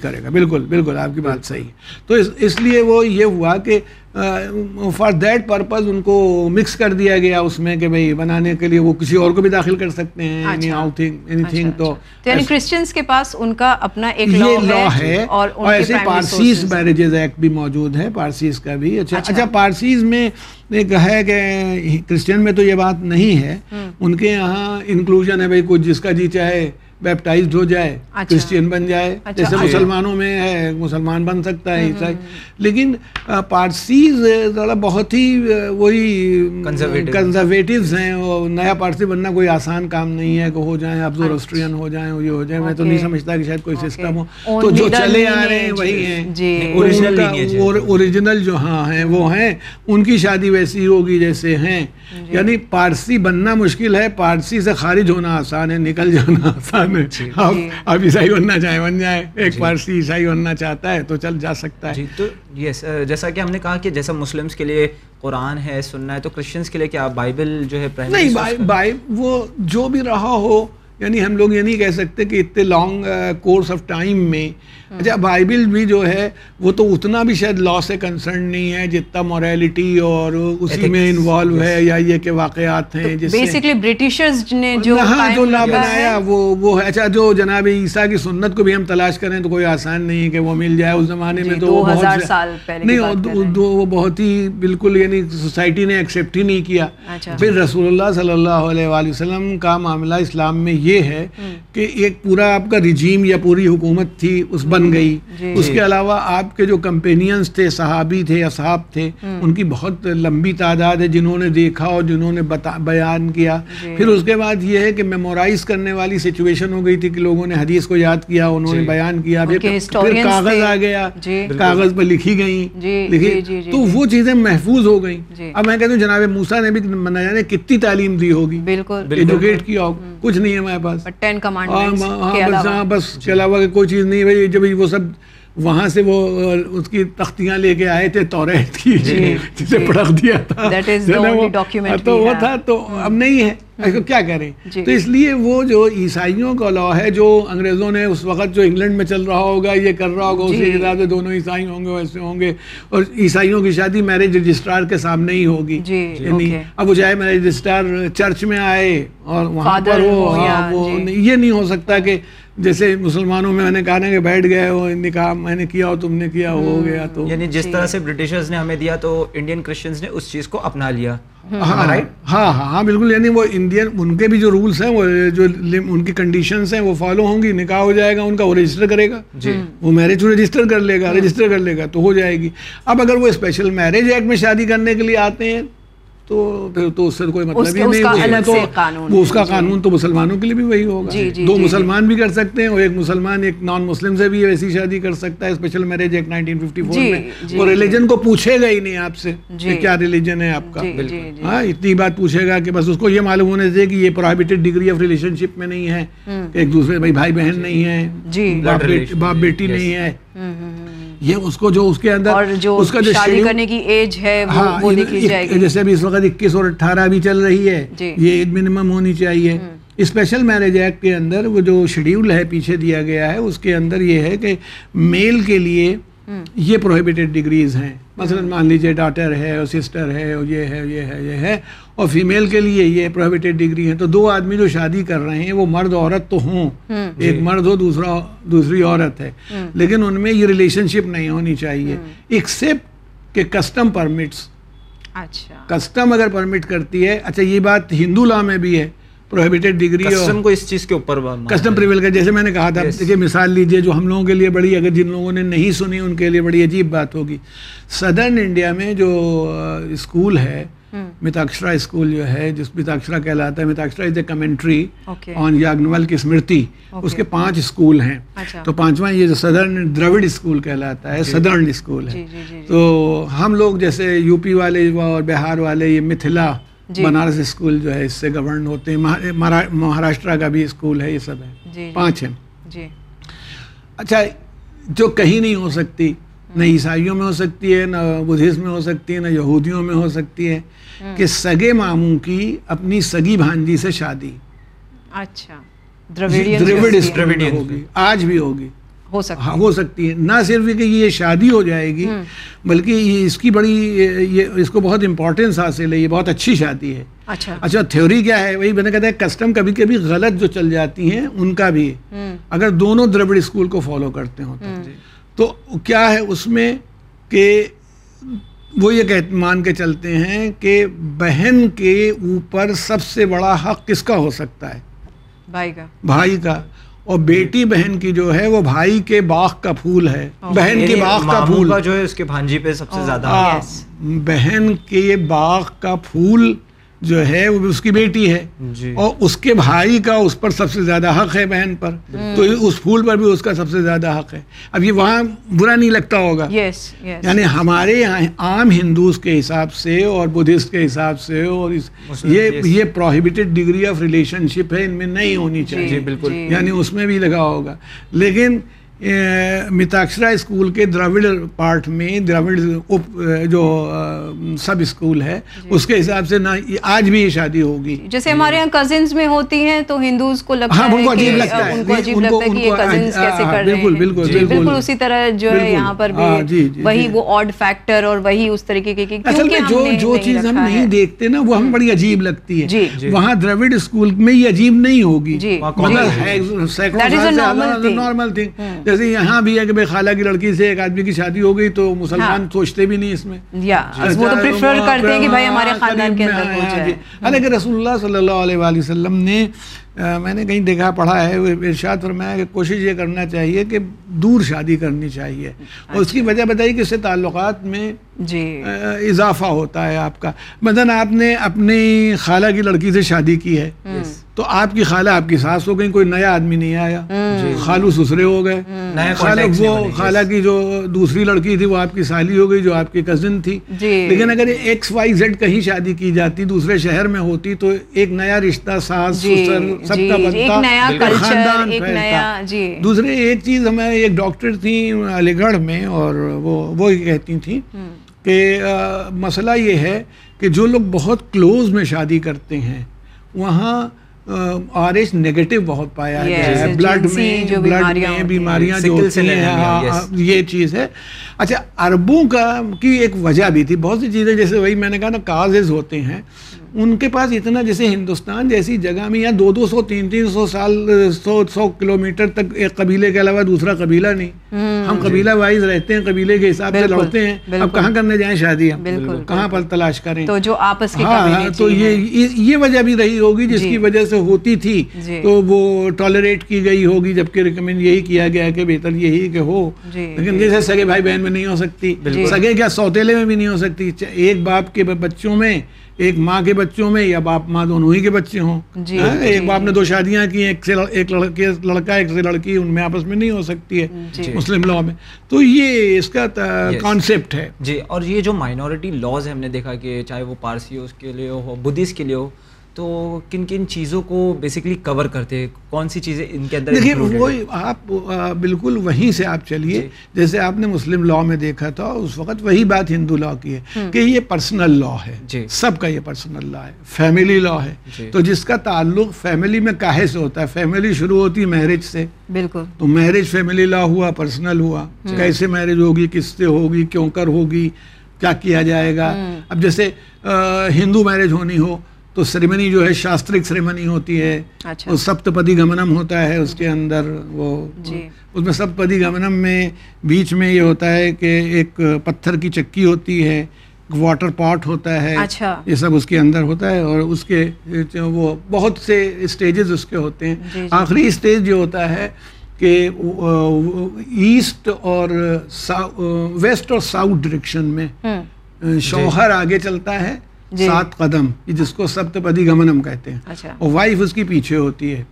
C: کرے گا. بالکل بالکل آپ کی بات صحیح ہے۔ تو اس لیے وہ یہ ہوا کہ فار دیٹ پرپز ان کو مکس کر دیا گیا اس میں کہ بھائی بنانے کے لیے وہ کسی اور کو بھی داخل کر سکتے ہیں اینی
A: اچھا۔
C: اینی تھنگ تو
A: یعنی کرسچنس کے پاس ان کا اپنا ایک لا ہے اور
C: ایسے پارسیز۔ میرجز ایکٹ بھی موجود ہے پارسیز کا بھی اچھا اچھا پارسیز میں ایک ہے کہ کرسچن میں تو یہ بات نہیں ہے ان کے یہاں انکلوژن ہے بھائی کچھ جس کا جی چاہے بیپٹائزڈ ہو جائے
A: اچھا۔
C: کرسچین بن جائے
A: اچھا،
C: جیسے
A: اچھا۔
C: مسلمانوں میں ہے مسلمان بن سکتا ہے عیسائی۔ لیکن پارسیز ذرا بہت ہی وہی. کنزرویٹیوز ہیں۔ اور نیا پارسی بننا کوئی آسان کام نہیں ہے کہ ہو جائیں اب زورسٹرین ہو جائیں یہ ہو جائیں۔ میں تو نہیں. سمجھتا کہ شاید کوئی سسٹم ہو۔ تو جو چلے آ رہے ہیں. وہی ہیں۔
A: جی۔
C: اوریجنل جو ہاں ہیں وہ ہیں۔ ان کی شادی ویسی ہوگی جیسے ہیں۔
A: جی۔
C: یعنی پارسی بننا مشکل ہے پارسی سے خارج ہونا آسان ہے نکل جانا آسان ہے। آپ
A: جی۔
C: آپ عیسائی بننا چاہیں بن جائیں ایک پارسی عیسائی بننا چاہتا ہے تو چل جا سکتا ہے۔
B: جی تو یس جیسا کہ ہم نے کہا کہ جیسا مسلمس کے لیے قرآن ہے سننا ہے تو کرسچنس کے لیے کیا بائبل جو ہے
C: نہیں وہ جو بھی رہا ہو یعنی ہم لوگ یہ نہیں کہہ سکتے کہ اتنے لانگ کورس آف ٹائم میں اچھا بائبل بھی جو ہے وہ تو اتنا بھی شاید لا سے کنسرن نہیں ہے جتنا موریلٹی اور اسی میں انوالو ہے یا یہ کہ واقعات ہیں جس
A: بیسکلی برٹشرز نے جو
C: ہاں جو لا بنایا وہ وہ ہے۔ اچھا جو جناب عیسیٰ کی سنت کو بھی ہم تلاش کریں تو کوئی آسان نہیں ہے کہ وہ مل جائے اس زمانے میں
A: جی،
C: تو وہ بہت
A: سال پہلے
C: نہیں وہ- بہت ہی بالکل یعنی سوسائٹی نے ایکسیپٹ ہی نہیں کیا۔
A: اچھا۔
C: پھر رسول اللہ صلی اللہ علیہ وآلہ وسلم کا معاملہ اسلام میں یہ ہے کہ ایک پورا آپ کا رجیم یا پوری حکومت تھی اس بن گئی۔
A: جی۔
C: اس کے علاوہ آپ کے جو کمپینینز تھے صحابی تھے اصحاب تھے ان کی بہت لمبی تعداد ہے جنہوں نے دیکھا اور جنہوں نے بیان کیا۔
A: جی۔
C: پھر اس کے بعد یہ ہے کہ میمورائز کرنے والی سچویشن ہو گئی تھی کہ لوگوں نے حدیث کو یاد کیا انہوں نے
B: جی۔
C: بیان کیا۔ پھر کاغذ۔ آ گیا۔
A: جی۔
C: کاغذ پر لکھی گئی
A: جی،
C: لکھی۔
A: جی، جی، جی،
C: تو
A: جی۔
C: وہ چیزیں محفوظ ہو گئیں۔
A: جی۔
C: اب میں کہتا ہوں جناب موسیٰ نے بھی نہ جانے کتنی تعلیم دی ہوگی۔
A: بالکل۔
C: ایجوکیٹ کیا ہوگا کچھ نہیں ہے ہمارے پاس۔ ہاں ہاں،
A: کے
C: بس
A: علاوہ۔
C: بس کے علاوہ کوئی چیز نہیں بھائی جب وہ سب وہاں سے وہ اس کی تختیاں لے کے آئے تھے توریت کی
A: جی،
C: جسے
A: جی۔
C: پڑھ دیا تھا تو وہ. تھا تو اب نہیں ہے کیا کریں
A: جی۔
C: تو اس لیے وہ جو عیسائیوں کا لا ہے جو انگریزوں نے اس وقت جو انگلینڈ میں چل رہا ہوگا یہ کر رہا ہوگا اسی
A: جی۔
C: کے سے دونوں عیسائی ہوں گے ویسے ہوں گے اور عیسائیوں کی شادی میرج رجسٹرار کے سامنے ہی ہوگی
A: جی،
C: یعنی. اب وہ چاہے میرج رجسٹرار چرچ میں آئے اور وہاں پر وہ
A: ہو
C: ہاں، وہ
A: جی۔
C: یہ نہیں ہو سکتا کہ جیسے مسلمانوں میں میں نے کہا نا کہ بیٹھ گئے ہو نکاح میں نے کیا ہو تم نے کیا ہو گیا تو۔
B: یعنی جس
A: جی۔
B: طرح سے برٹشرز نے ہمیں دیا تو انڈین کرسچنز نے اس چیز کو اپنا لیا۔
C: ہاں ہاں ہاں ہاں بالکل یعنی وہ انڈین ان کے بھی جو رولس ہیں وہ جو ان کی کنڈیشنز ہیں وہ فالو ہوں گی نکاح ہو جائے گا ان کا وہ رجسٹر کرے گا۔
B: جی۔
C: وہ میرج رجسٹر کر لے گا رجسٹر کر لے گا تو ہو جائے گی۔ اب اگر وہ اسپیشل میرج ایکٹ میں شادی کرنے کے لیے آتے ہیں تو پھر تو اس سے کوئی مطلب ہی نہیں میں تو وہ اس کا
A: جی۔
C: قانون تو مسلمانوں کے لیے بھی وہی ہوگا۔
A: جی، جی،
C: دو مسلمان بھی کر سکتے ہیں اور ایک مسلمان ایک نان مسلم سے بھی ویسی شادی کر سکتا ہے اسپیشل میرج ایکٹ 1954
A: جی،
C: میں۔
A: جی،
C: وہ۔ ریلیجن کو پوچھے گا ہی نہیں آپ سے۔ کہ کیا ریلیجن ہے آپ کا۔ ہاں اتنی بات پوچھے گا کہ بس اس کو یہ معلوم ہونے سے کہ یہ prohibited degree of relationship میں نہیں ہے۔ کہ ایک دوسرے بھائی بہن نہیں ہے۔ باپ بیٹی. نہیں ہے۔ یہ اس کو جو اس کے اندر
A: اور جو
C: اس کا جو
A: شادی کرنے کی ایج ہے وہ
C: ہاں
A: دیکھی جائے گی۔
C: جیسے ابھی اس وقت اکیس اور اٹھارہ بھی چل رہی ہے
A: جی۔
C: یہ ایج منیمم ہونی چاہیے۔ اسپیشل میرج ایکٹ کے اندر وہ جو شیڈیول ہے پیچھے دیا گیا ہے اس کے اندر یہ ہے کہ میل کے لیے یہ پروہیبیٹڈ ڈگریز ہیں۔ مثلا مان لیجیے ڈاٹر ہے اور سسٹر ہے اور یہ ہے یہ ہے یہ ہے۔ اور فیمیل کے لیے یہ پروہیبیٹڈ ڈگری ہیں تو دو آدمی جو شادی کر رہے ہیں وہ مرد عورت تو ہوں۔ ایک مرد ہو دوسرا دوسری عورت ہے۔ لیکن ان میں یہ ریلیشن شپ نہیں ہونی چاہیے۔ ایکسیپٹ کہ کسٹم پرمٹس
A: اچھا۔
C: کسٹم اگر پرمٹ کرتی ہے اچھا یہ بات ہندو لا میں بھی ہے۔ پروہیبیٹڈ ڈگری
B: کسٹم کو اس چیز کے اوپر
C: کسٹم
B: ہے۔
C: پریویل کا جیسے میں نے کہا تھا. دیکھیے مثال لیجیے جو ہم لوگوں کے لیے بڑی اگر جن لوگوں نے نہیں سنی ان کے لیے بڑی عجیب بات ہوگی۔ صدرن انڈیا میں جو اسکول ہے متاکشرا اسکول جو ہے جس متاکشرا کہلاتا ہے متاکشرا از اے کمنٹری آن یاگنول کی اسمرتی اس کے پانچ اسکول ہیں تو پانچواں یہ جو صدرن دراوڑ اسکول کہلاتا ہے صدرن اسکول ہے تو ہم لوگ جیسے یو پی والے اور بہار والے یہ متھلا۔ بنارس اسکول جو ہے اس سے گورن ہوتے ہیں مہا- مہارا- مہاراشٹرا کا بھی اسکول ہے یہ سب ہے پانچ ہیں اچھا جو کہیں نہیں ہو سکتی نہ عیسائیوں میں ہو سکتی ہے نہ بدھزم میں ہو سکتی ہے نہ یہودیوں میں ہو سکتی ہے کہ سگے ماموں کی اپنی سگی بھانجی سے شادی۔
A: اچھا
C: ہوگی آج بھی ہوگی۔
A: ہو سکتا
C: ہاں ہو سکتی ہے۔ نہ صرف کہ یہ شادی ہو جائے گی بلکہ یہ اس کی بڑی یہ اس کو بہت امپورٹنس حاصل ہے یہ بہت اچھی شادی ہے۔
A: اچھا۔
C: اچھا تھیوری کیا ہے؟ وہی میں نے کہتا ہے کسٹم کبھی کبھی غلط جو چل جاتی ہیں ان کا بھی اگر دونوں دراوڑ اسکول کو فالو کرتے ہوں تو۔ تو کیا ہے اس میں کہ وہ یہ کہ مان کے چلتے ہیں کہ بہن کے اوپر سب سے بڑا حق کس کا ہو سکتا ہے؟
A: بھائی کا۔
C: بھائی کا۔ اور بیٹی بہن کی جو ہے وہ بھائی کے باغ کا پھول ہے۔ بہن
B: یعنی
C: کے باغ کا پھول۔
B: کا جو ہے اس کے بھانجی پہ سب سے زیادہ۔
C: ہاں،. بہن کے باغ کا پھول جو ہے وہ اس کی بیٹی ہے
B: جی۔
C: اور اس کے بھائی کا اس پر سب سے زیادہ حق ہے بہن پر۔ تو اس پھول پر بھی اس کا سب سے زیادہ حق ہے۔ اب یہ وہاں برا نہیں لگتا ہوگا۔
A: یس یس
C: یعنی ہمارے یہاں عام ہندوز کے حساب سے اور بدھسٹ کے حساب سے اور اس یہ
B: yes.
C: یہ prohibited degree of relationship ہے ان میں نہیں ہونی چاہیے۔
B: جی بالکل۔
C: یعنی اس میں بھی لگا ہوگا۔ لیکن متاکشرا اسکول کے دراوڑ پارٹ میں دراوڑ جو سب اسکول ہے اس کے حساب سے نہ آج بھی یہ شادی ہوگی
A: جیسے ہمارے یہاں کزنز میں ہوتی ہیں تو ہندوز کو لگتا
C: ہاں،
A: ہے
C: ان کو عجیب
A: کہ
C: لگتا ہے۔
A: ان کو عجیب لگتا ہے کہ
C: ان
A: یہ
C: کو-
A: کزنز کیسے کر رہے
C: بالکل،
A: ہیں
C: بالکل،
A: جی،
C: بالکل۔
A: اسی طرح جو ہے۔ یہاں پر
C: ہاں، جی،
A: بھی
C: جی،
A: وہی
C: جی۔
A: وہ آڈ فیکٹر اور وہی اس طریقے کے کہ
C: اصل میں جو
A: ہم
C: جو چیز ہم نہیں۔ دیکھتے نا وہ ہمیں بڑی عجیب لگتی ہے
A: جی۔
B: جی۔
C: وہاں دراوڑ اسکول میں یہ عجیب نہیں ہوگی
A: جی جی۔
C: نارمل تھنگ جیسے یہاں بھی ہے کہ بھائی خالہ کی لڑکی سے ایک آدمی کی شادی ہو گئی تو مسلمان سوچتے بھی نہیں اس میں
A: یا وہ تو پریفر کرتے ہیں کہ بھائی ہمارے خاندان کے اندر ہو
C: ہاں،
A: جائے۔
C: حالانکہ رسول اللہ صلی اللہ علیہ وآلہ وسلم نے میں نے کہیں دیکھا پڑھا ہے ارشاد فرمایا کہ کوشش یہ کرنا چاہیے کہ دور شادی کرنی چاہیے اور اس کی۔ وجہ بتائی کہ اس سے تعلقات میں
A: جی۔
C: اضافہ ہوتا ہے آپ کا۔ مثلا آپ نے اپنی خالہ کی لڑکی سے شادی کی ہے۔ تو آپ کی خالہ آپ کی ساس ہو گئی کوئی نیا آدمی نہیں آیا۔ خالو سسرے ہو گئے۔ وہ. خالہ کی جو دوسری لڑکی تھی وہ آپ کی سالی ہو گئی جو آپ کی کزن تھی۔
A: جی۔
C: لیکن اگر ایکس وائی زیڈ کہیں شادی کی جاتی دوسرے شہر میں ہوتی تو ایک نیا رشتہ ساس
A: جی،
C: سسر سب
A: جی،
C: کا
A: جی،
C: بنتا خاندان
A: ایک
C: پھیلتا۔
A: نیا- جی۔
C: دوسرے ایک چیز ہمیں ایک ڈاکٹر تھیں علی گڑھ میں اور وہ کہتی تھیں۔ کہ مسئلہ یہ ہے کہ جو لوگ بہت کلوز میں شادی کرتے ہیں وہاں آر ایچ نیگیٹو بہت پایا گیا ہے۔ بلڈ میں بلڈ
A: بیماریاں
C: میں۔ بیماریاں جو ہوتی ہیں ہاں، یہ چیز ہے۔ اچھا عربوں کا کی ایک وجہ بھی تھی بہت سی چیزیں جیسے وہی میں نے کہا نا کازز ہوتے ہیں۔ ان کے پاس اتنا جیسے ہندوستان جیسی جگہ میں یا دو دو سو تین تین سو سال سو سو کلو میٹر تک ایک قبیلے کے علاوہ دوسرا قبیلہ نہیں ہم قبیلہ وائز رہتے ہیں قبیلے کے حساب سے لڑتے ہیں۔ اب کہاں کرنے جائیں شادی ہم کہاں پر تلاش کریں
A: تو جو آپس کی
C: ہاں ہاں، تو یہ
A: ہے۔
C: یہ- یہ وجہ بھی رہی ہوگی جس
A: جی۔
C: کی وجہ سے ہوتی تھی
A: جی۔
C: تو وہ ٹالریٹ کی گئی ہوگی جبکہ ریکمینڈ یہی کیا گیا کہ بہتر یہی کہ ہو
A: جی،
C: لیکن
A: جی۔
C: جیسے سگے بھائی بہن میں نہیں ہو سکتی۔ سگے کیا سوتےلے میں بھی نہیں ہو سکتی ایک باپ کے بچوں میں ایک ماں کے بچوں میں یا باپ ماں دونوں ہی کے بچے ہوں
A: جی،
C: ہاں،
A: جی،
C: ایک باپ نے دو شادیاں کی ایک سے ایک لڑکے لڑکا ایک سے لڑکی ان میں آپس میں نہیں ہو سکتی ہے
A: جی۔
C: مسلم لا میں تو یہ اس کا
B: Yes.
C: کانسیپٹ ہے
B: جی اور یہ جو مائنورٹی لاز ہم نے دیکھا کہ چاہے وہ پارسی اس کے لیے ہو بدھسٹ کے لیے ہو تو کن کن چیزوں کو بیسکلی کور کرتے کون سی چیزیں ان کے اندر
C: دیکھیے
B: included
C: وہ
B: ہیں؟
C: آپ بالکل وہیں سے آپ چلیے۔
B: جی۔
C: جیسے آپ نے مسلم لا میں دیکھا تھا اس وقت وہی بات ہندو لا کی ہے کہ یہ پرسنل لا ہے۔
B: جی۔
C: سب کا یہ پرسنل لا ہے۔ فیملی لا ہے۔
B: جی۔
C: تو جس کا تعلق فیملی میں کاہے سے ہوتا ہے۔ فیملی شروع ہوتی ہے میرج سے۔
A: بالکل۔
C: تو میرج فیملی لا ہوا پرسنل ہوا۔ کیسے میرج ہوگی؟ کس سے ہوگی؟ کیوں کر ہوگی؟ کیا کیا جائے گا؟ اب جیسے ہندو میرج ہونی ہو تو سریمنی جو ہے شاسترک سریمنی ہوتی ہے
A: اچھا
C: وہ سپت پدی گمنم ہوتا ہے اس کے اندر وہ
A: جی۔
C: اس میں سپت پدی گمنم میں بیچ میں یہ ہوتا ہے کہ ایک پتھر کی چکی ہوتی ہے واٹر پاٹ ہوتا ہے
A: اچھا
C: یہ سب اس کے اندر ہوتا ہے اور اس کے وہ بہت سے اسٹیجز اس کے ہوتے ہیں
A: جی، جی۔
C: آخری اسٹیج جو ہوتا ہے کہ ایسٹ اور ویسٹ اور ساؤتھ ڈائریکشن میں شوہر آگے چلتا ہے۔ سات قدم جس کو سپت پدی گمنم کہتے ہیں۔
A: اچھا۔
C: اور وائف اس کی پیچھے ہوتی ہے۔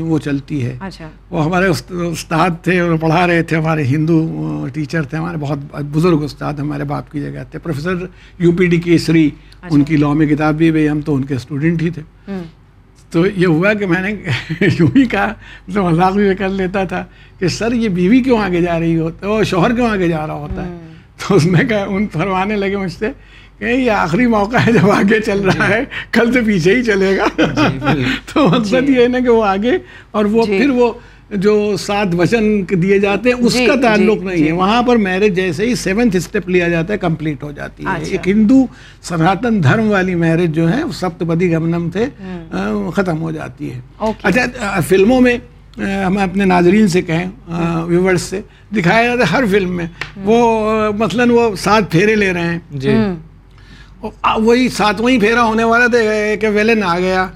C: وہ چلتی ہے۔
A: اچھا۔
C: وہ ہمارے است- استاد تھے اور پڑھا رہے تھے ہمارے ہندو ٹیچر تھے۔ ہمارے بہت بزرگ استاد ہمارے باپ کی جگہ تھے۔ Professor U P D Kesari ان کی لاء میں کتاب بھی بھائی ہم تو ان کے اسٹوڈنٹ ہی تھے۔ تو یہ ہوا کہ میں نے یوں ہی کہا تو مذاق بھی کر لیتا تھا کہ سر یہ بیوی کیوں آگے جا رہی ہوتا ہے اور شوہر کیوں آگے جا رہا ہوتا ہے؟ تو اس نے کہا ان فرمانے لگے مجھ سے کہ یہ آخری موقع ہے جب آگے چل رہا ہے۔ کل سے پیچھے ہی چلے گا۔
B: بالکل۔
C: تو مقصد یہ ہے نا کہ وہ آگے اور وہ
A: جی۔
C: پھر وہ جو سات وچن دیے جاتے ہیں اس
A: جی،
C: کا تعلق
A: جی،
C: نہیں
A: جی۔
C: ہے۔ وہاں پر میرج جیسے ہی سیونتھ اسٹیپ لیا جاتا ہے کمپلیٹ ہو جاتی ہے۔
A: اچھا۔
C: ایک ہندو سناتن دھرم والی میرج جو ہے سپت پدی گمنم سے ختم ہو جاتی ہے۔ اچھا فلموں میں ہم اپنے ناظرین سے کہیں ویورز سے دکھایا جاتا ہے ہر فلم میں۔ وہ مثلاً وہ سات پھیرے لے رہے ہیں۔
B: جی۔
C: وہی ساتواں پھیرا ہونے والا تھا کہ ویلن آ گیا۔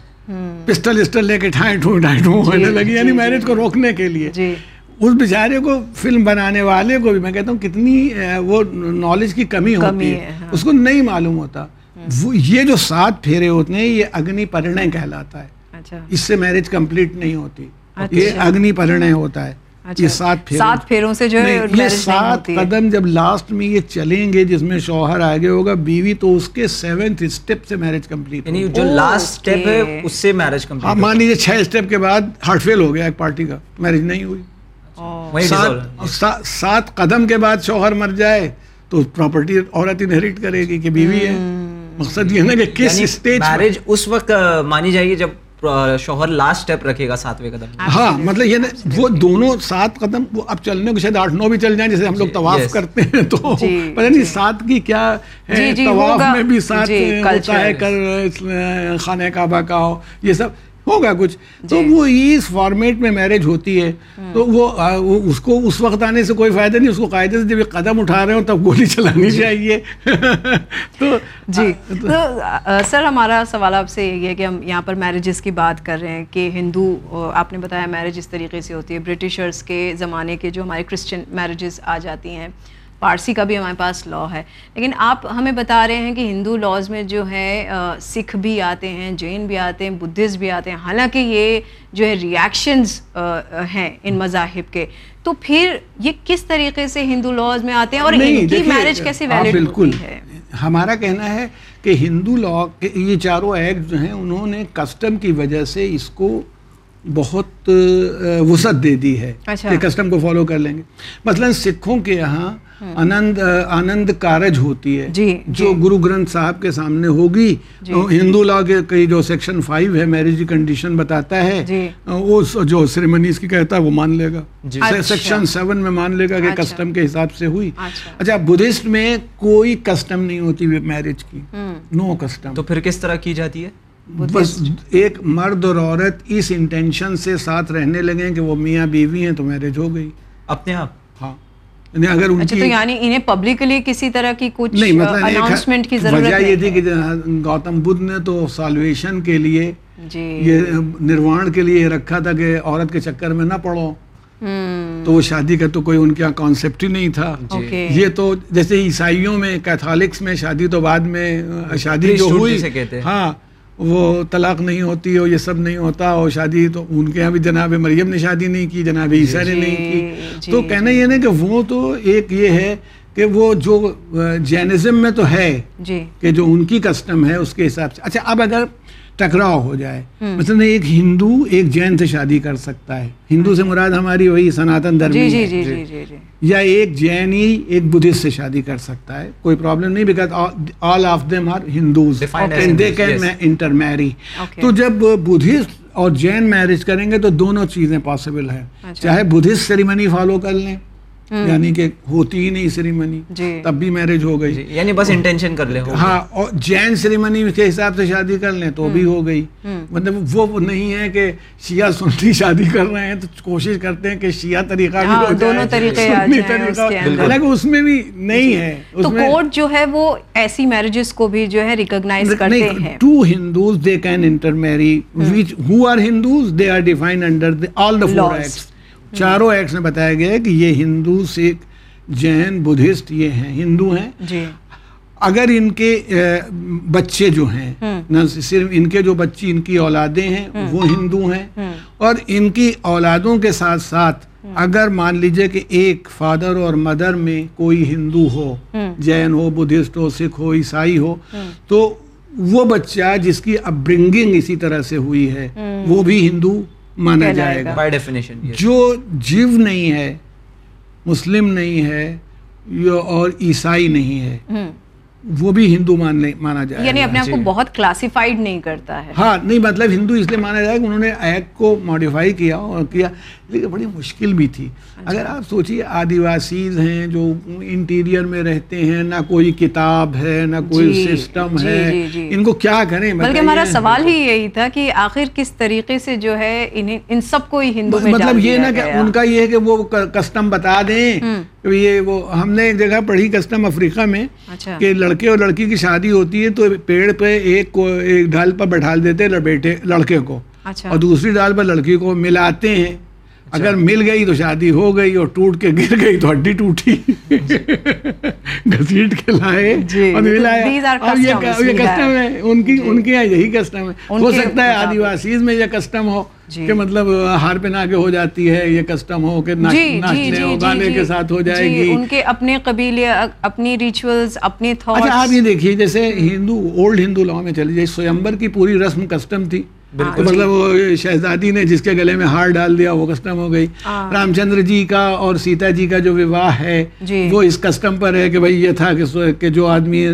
C: پسٹل اسٹل لے کے ٹھائیں ٹھوں ٹھائیں ٹھوں ہونے لگی یعنی میرج کو روکنے کے لیے۔
A: جی۔
C: اس بیچارے کو فلم بنانے والے کو بھی میں کہتا ہوں کتنی وہ نالج کی کمی ہوتی ہے۔
A: ہاں۔
C: اس کو نہیں معلوم ہوتا۔ وہ یہ جو سات پھیرے ہوتے ہیں یہ اگنی پرنے کہلاتا ہے۔
A: اچھا۔
C: اس سے میرج کمپلیٹ نہیں ہوتی۔
A: اچھا۔
C: یہ اگنی پرنے ہوتا ہے۔ یہ سات پھیرے
A: سات پھیروں سے جو ہے
C: یہ سات۔ قدم جب لاسٹ میں یہ چلیں گے جس میں شوہر آگے ہوگا بیوی تو اس کے سیونتھ اسٹیپ سے میرج کمپلیٹ
B: یعنی
C: ہوگی۔
B: جو۔ لاسٹ اسٹیپ ہے اس سے میرج
C: ہاں
B: کمپلیٹ
C: مان لیجیے چھ اسٹیپ کے بعد ہارٹ فیل ہو گیا ایک پارٹی کا میرج نہیں ہوئی۔ سات سا- سات قدم کے بعد شوہر مر جائے تو پراپرٹی عورت انہیریٹ کرے گی کہ بیوی ہے۔ مقصد یہ نا کہ کس اسٹیج
B: میرج اس وقت مانی جائے گی جب شوہر لاسٹ اسٹیپ رکھے گا ساتویں قدم
C: ہاں مطلب یہ وہ دونوں سات قدم وہ اب چلنے کو شاید آٹھ نو بھی چل جائیں جیسے ہم لوگ طواف
B: yes.
C: کرتے ہیں تو
A: جی،
C: پتہ نہیں سات کی کیا ہے
A: جی، جی،
C: طواف۔ میں بھی سات
A: جی،
C: ہوتا ہے۔ کر خانہ کعبہ کا ہو یہ سب ہوگا کچھ۔ تو
A: جی۔
C: وہ اس فارمیٹ میں میرج ہوتی ہے۔ تو وہ اس کو اس وقت آنے سے کوئی فائدہ نہیں اس کو قاعدے سے جب یہ قدم اٹھا رہے ہو تب گولی چلانی چاہیے۔ تو
A: جی۔ تو سر ہمارا سوال آپ سے یہ ہے کہ ہم یہاں پر میرجز کی بات کر رہے ہیں کہ ہندو آپ نے بتایا میرج اس طریقے سے ہوتی ہے۔ برٹشرس کے زمانے کے جو ہمارے کرسچن میرجز آ جاتی ہیں۔ پارسی کا بھی ہمارے پاس لا ہے۔ لیکن آپ ہمیں بتا رہے ہیں کہ ہندو لاز میں جو ہے سکھ بھی آتے ہیں جین بھی آتے ہیں بدھسٹ بھی آتے ہیں۔ حالانکہ یہ جو ہے ریئیکشنز ہیں ان مذاہب کے۔ تو پھر یہ کس طریقے سے ہندو لاز میں آتے ہیں اور ان کی میرج کیسے ویلڈ ہوتی ہے؟
C: ہمارا کہنا ہے کہ ہندو لا یہ چاروں ایکٹ جو ہیں انہوں نے کسٹم کی وجہ سے اس کو بہت وسعت دے دی ہے
A: اچھا۔
C: کہ کسٹم کو فالو کر لیں گے۔ مثلا سکھوں کے یہاں آنند آنند کارج ہوتی ہے۔
A: جی،
C: جو گرو گرنتھ صاحب کے سامنے ہوگی ہندو لا کے کئی جو سیکشن فائیو ہے میرج کی کنڈیشن بتاتا ہے
A: جی۔
C: وہ جو سیریمنیز کی کہتا ہے وہ مان لے گا۔
A: اچھا۔
C: سیکشن سیون میں مان لے گا کہ
A: اچھا۔
C: کسٹم کے حساب سے ہوئی۔
A: اچھا۔
C: اچھا بدھسٹ میں کوئی کسٹم نہیں ہوتی میرج کی۔ No custom.
B: تو پھر کس طرح کی جاتی ہے؟
C: بس ایک مرد اور عورت اس انٹینشن سے ساتھ رہنے لگے کہ وہ میاں بیوی ہیں تو میرج ہو گئی۔
B: اپنے آپ؟
C: یعنی اگر ان
A: اچھا تو
C: کی
A: یعنی انہیں پبلکلی کسی طرح کی کچھ
C: نہیں مطلب
A: اناؤنسمنٹ کی ضرورت
C: وجہ یہ تھی کہ گوتم بدھ نے تو سالویشن کے لیے
A: جی۔
C: یہ نروان کے لیے رکھا تھا کہ عورت کے چکر میں نہ پڑو۔ تو وہ شادی کا تو کوئی ان کے کانسیپٹ ہی نہیں تھا۔
A: اوکے۔
C: یہ تو جیسے عیسائیوں میں کیتھولکس میں شادی تو بعد میں شادی جو ہوئی۔ ہاں وہ طلاق نہیں ہوتی اور یہ سب نہیں ہوتا اور شادی تو ان کے یہاں بھی جناب مریم نے شادی نہیں کی جناب عیسیٰ نے نہیں کی۔
A: جی،
C: تو کہنا یہ نا کہ وہ تو ایک یہ ہے کہ وہ جو جینزم میں تو ہے
A: جی۔
C: کہ جو ان کی کسٹم ہے اس کے حساب سے۔ اچھا اب اگر ٹکراؤ ہو جائے۔ مثلا ایک ہندو ایک جین سے شادی کر سکتا ہے۔ ہندو سے مراد ہماری وہی سناتن دھرمی
A: جی جی
C: ہے۔
A: جی جی جی۔ جی
C: یا ایک جین ہی ایک بدھسٹ سے شادی کر سکتا ہے۔ کوئی پرابلم نہیں because all of them are Hindus and they can. Intermarry. تو جب بدھسٹ اور جین میرج کریں گے تو دونوں چیزیں پاسبل ہیں۔
A: اچھا۔
C: چاہے بدھسٹ سیریمنی فالو کر لیں۔ یعنی کہ ہوتی ہی نہیں سیریمنی
A: جی۔
C: تب بھی میرج ہو گئی۔
B: جی یعنی بس انٹینشن کر لے
C: ہاں اور جین سیریمنی کے حساب سے شادی کر لیں تو بھی ہو گئی۔ مطلب وہ نہیں ہے کہ شیعہ سنی شادی کر رہے ہیں تو کوشش کرتے ہیں کہ شیعہ طریقہ بھی
A: ہاں،
C: ہو جائے
A: دونوں طریقے۔
C: حالانکہ اس میں بھی نہیں ہے اس
A: تو کورٹ جو ہے وہ ایسی میرجز کو بھی جو ہے ریکگنائز کرتے ہیں۔
C: To Hindus they can intermarry which who are Hindus they are define under all the four. Acts چاروں ایکٹس میں بتایا گیا ہے کہ یہ ہندو سکھ جین بدھسٹ یہ ہیں ہندو ہیں۔
A: جی۔
C: اگر ان کے بچے جو ہیں نہ صرف ان کے جو بچی ان کی اولادیں ہیں وہ ہندو ہیں۔ اور ان کی اولادوں کے ساتھ ساتھ اگر مان لیجیے کہ ایک فادر اور مدر میں کوئی ہندو ہو جین ہو بدھسٹ ہو سکھ ہو عیسائی ہو تو وہ بچہ جس کی اپ برنگنگ اسی طرح سے ہوئی ہے وہ بھی ہندو۔ مانا جائے
A: گا۔
C: گا۔
B: بائی ڈیفینیشن
C: جو جیو نہیں ہے مسلم نہیں ہے یا اور عیسائی نہیں ہے وہ بھی ہندو مان لے- مانا جائے
A: یعنی اپنے آپ کو بہت کلاسیفائڈ نہیں کرتا ہے۔
C: ہاں نہیں مطلب ہندو اس لیے مانا جائے کہ انہوں نے ایکٹ کو ماڈیفائی کیا اور کیا۔ لیکن بڑی مشکل بھی تھی
A: اچھا۔
C: اگر آپ سوچیے آدیواسیز ہیں جو انٹیریئر میں رہتے ہیں نہ کوئی کتاب ہے نہ کوئی
A: جی،
C: سسٹم
A: جی،
C: ہے
A: جی، جی۔
C: ان کو کیا کریں
A: بلکہ ہمارا؟ سوال ہی یہی تھا کہ آخر کس طریقے سے جو ہے ان سب کو ہی ہندو میں
C: مطلب یہ نا کہ۔ ان کا یہ ہے کہ وہ کسٹم بتا دیں یہ وہ ہم نے ایک جگہ پڑھی کسٹم افریقہ میں
A: اچھا
C: کہ لڑکے اور لڑکی کی شادی ہوتی ہے تو پیڑ پہ ایک ڈھال پر بٹھا دیتے لڑکے کو
A: اچھا
C: اور دوسری ڈال پر لڑکی کو ملاتے ہیں اگر مل گئی تو شادی ہو گئی اور ٹوٹ کے گر گئی تو ہڈی ٹوٹی۔ گھسیٹ کے لائے
A: جی،
C: اور ملایا اب یہ. کسٹم ہے۔ ان کی ان کے یہاں یہی کسٹم ہے۔ ہو سکتا ہے۔ آدیواسیز میں یہ کسٹم ہو
A: جی۔
C: کہ مطلب ہار پہنا کے ہو جاتی ہے یہ کسٹم ہو کہ ناچ-
A: جی جی
C: ناچنے
A: جی
C: ہو
A: جی
C: گانے
A: جی۔
C: کے ساتھ ہو جائے
A: جی،
C: گی۔
A: ان کے اپنے قبیلے اپنی ریچولز اپنے
C: اچھا آپ یہ دیکھیے جیسے ہندو اولڈ ہندو لا میں چلی جائے سویمبر کی پوری رسم کسٹم تھی۔ تو مطلب وہ شہزادی نے جس کے گلے میں ہار ڈال دیا وہ کسٹم ہو گئی۔ رام چندر جی کا اور سیتا جی کا جو وواہ ہے
A: جی۔
C: وہ اس کسٹم پر ہے کہ بھائی یہ تھا کہ جو آدمی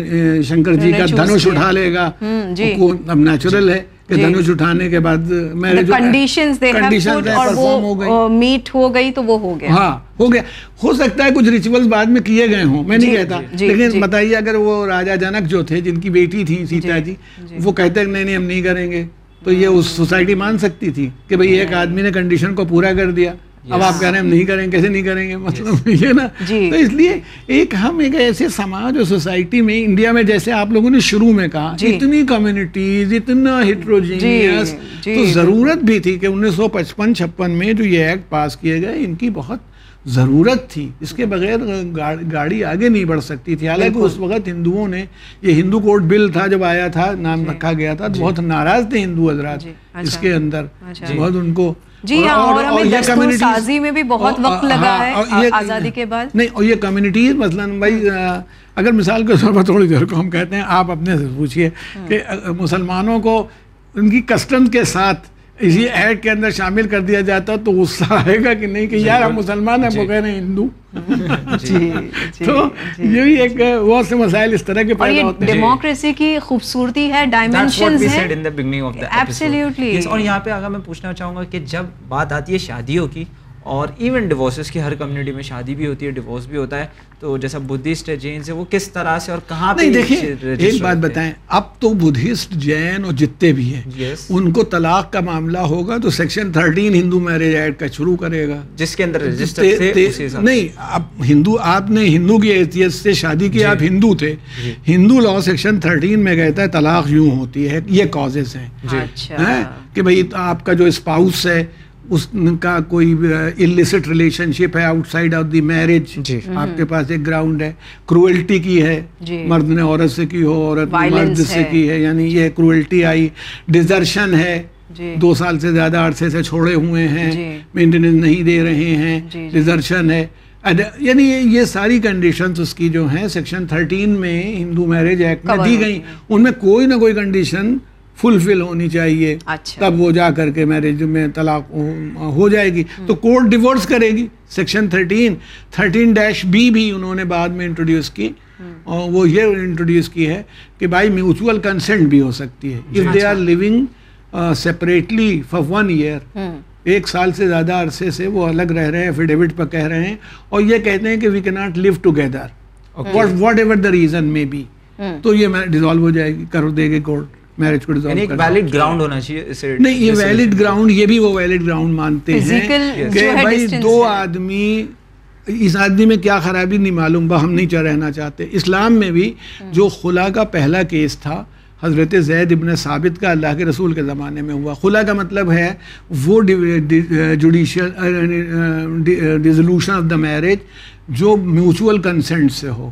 C: شنکر جی کا دھنوش۔ اٹھا لے گا
A: جی۔
C: وہ اب نیچرل ہے کہ
A: جی۔
C: دھنوش اٹھانے کے بعد میرج
A: کنڈیشنز دے
C: کنڈیشن
A: اور وہ میٹ ہو گئی تو وہ ہو گیا
C: ہاں ہو گیا ہو سکتا ہے کچھ ریچولز بعد میں کیے گئے ہوں میں نہیں کہتا لیکن۔ بتائیے اگر وہ راجا جنک جو تھے جن کی بیٹی تھی سیتا
A: جی،
C: وہ کہتے ہیں کہ نہیں نہیں ہم نہیں کریں گے تو یہ اس سوسائٹی مان سکتی تھی کہ بھئی ایک آدمی نے کنڈیشن کو پورا کر دیا۔ اب آپ کہہ رہے ہیں ہم نہیں کریں کیسے نہیں کریں گے؟ مطلب یہ نا۔
A: جی۔
C: تو اس لیے ایک ہم ایک ایسے سماج اور سوسائٹی میں انڈیا میں جیسے آپ لوگوں نے شروع میں کہا
A: جی۔
C: اتنی کمیونٹیز اتنا ہیٹروجینیس
A: جی،
C: تو۔ ضرورت بھی تھی کہ انیس سو پچپن چھپن میں جو یہ ایکٹ پاس کیے گئے ان کی بہت ضرورت تھی۔ اس کے بغیر گاڑی آگے نہیں بڑھ سکتی تھی۔ حالانکہ اس وقت ہندوؤں نے یہ ہندو کوڈ بل تھا جب آیا تھا نام رکھا گیا تھا بہت ناراض تھے ہندو حضرات اس کے اندر۔ بہت ان کو
A: جی اور ہمیں دستور سازی میں بھی بہت وقت لگا ہے آزادی کے بعد۔
C: نہیں اور یہ کمیونٹیز مثلاً بھائی اگر مثال کے طور پر تھوڑی دیر کو ہم کہتے ہیں آپ اپنے سے پوچھئے کہ مسلمانوں کو ان کی کسٹم کے ساتھ اسی ایڈ کے اندر شامل کر دیا جاتا تو غصہ آئے گا کہ نہیں کہ جی، یار ہم مسلمان ہیں وہ کہہ رہے ہیں ہندو۔ جی، جی، تو یہ بھی ایک بہت سے مسائل اس طرح کے پیدا ہوتے
A: ہیں۔ ڈیموکریسی کی خوبصورتی ہے ڈائمنشنز ہیں۔
B: اور یہاں پہ اگر میں پوچھنا چاہوں گا کہ جب بات آتی ہے شادیوں کی اور ایون ڈیورسز کی ہر کمیونٹی میں شادی بھی ہوتی ہے ڈیورس بھی ہوتا ہے تو جیسا بدھسٹ ہے جینس ہے وہ کس طرح سے اور کہاں
C: پہ دیکھیں ایک بات بتائیں اب تو بدھسٹ جین اور جتنے بھی ہیں ان کو طلاق کا معاملہ ہوگا تو section thirteen Hindu marriage act کا شروع کرے گا
B: جس کے اندر
C: نہیں اب ہندو آپ نے ہندو کی حیثیت سے شادی کی جی۔ آپ ہندو تھے جی۔ ہندو لا سیکشن تھرٹین میں کہتا ہے طلاق یوں ہوتی ہے یہ کازز ہیں جی۔ اچھا۔ کہ بھائی آپ کا جو اسپاؤس ہے اس کا کوئی السٹ ریلیشن شپ ہے outside of the marriage آپ کے پاس ایک گراؤنڈ ہے۔ کروئلٹی کی ہے۔ جی۔ مرد نے عورت سے کی ہو عورت مرد سے کی ہے۔ یعنی یہ کروئلٹی آئی۔ ڈیزرشن ہے۔ جی۔ دو سال سے زیادہ عرصے سے چھوڑے ہوئے ہیں۔ مینٹیننس جی۔ نہیں دے رہے ہیں۔ ڈیزرشن ہے۔ یعنی یہ ساری کنڈیشنز اس کی جو ہیں سیکشن تھرٹین میں ہندو میرج ایکٹ میں دی گئی ان میں کوئی نہ کوئی کنڈیشن فلفل ہونی چاہیے۔ اچھا۔ تب وہ جا کر کے میرج میں طلاق ہو جائے گی۔ تو کورٹ ڈیورس کرے گی۔ Section thirteen thirteen dash B بھی انہوں نے بعد میں انٹروڈیوس کی۔ اور وہ یہ انٹروڈیوس کی ہے کہ بھائی میوچول کنسنٹ بھی ہو سکتی ہے۔ If they are living separately for one year ایک سال سے زیادہ عرصے سے وہ الگ رہ رہے ہیں افیڈیوٹ پر کہہ رہے ہیں۔ اور یہ کہتے ہیں کہ we can not live together whatever the reason میں بی تو یہ ڈیزالو ہو جائے گی کر دے گی کورٹ میرج کو
B: یعنی ایک ویلڈ گراؤنڈ ہونا چاہیے
C: نہیں یہ ویلڈ گراؤنڈ یہ بھی وہ ویلڈ گراؤنڈ مانتے ہیں کہ بھائی دو آدمی اس آدمی میں کیا خرابی؟ نہیں معلوم با ہم نہیں رہنا چاہتے۔ اسلام میں بھی جو خلا کا پہلا کیس تھا حضرت زید ابن ثابت کا اللہ کے رسول کے زمانے میں ہوا۔ خلا کا مطلب ہے وہ judicial dissolution of the marriage جو میوچول کنسنٹ سے ہو۔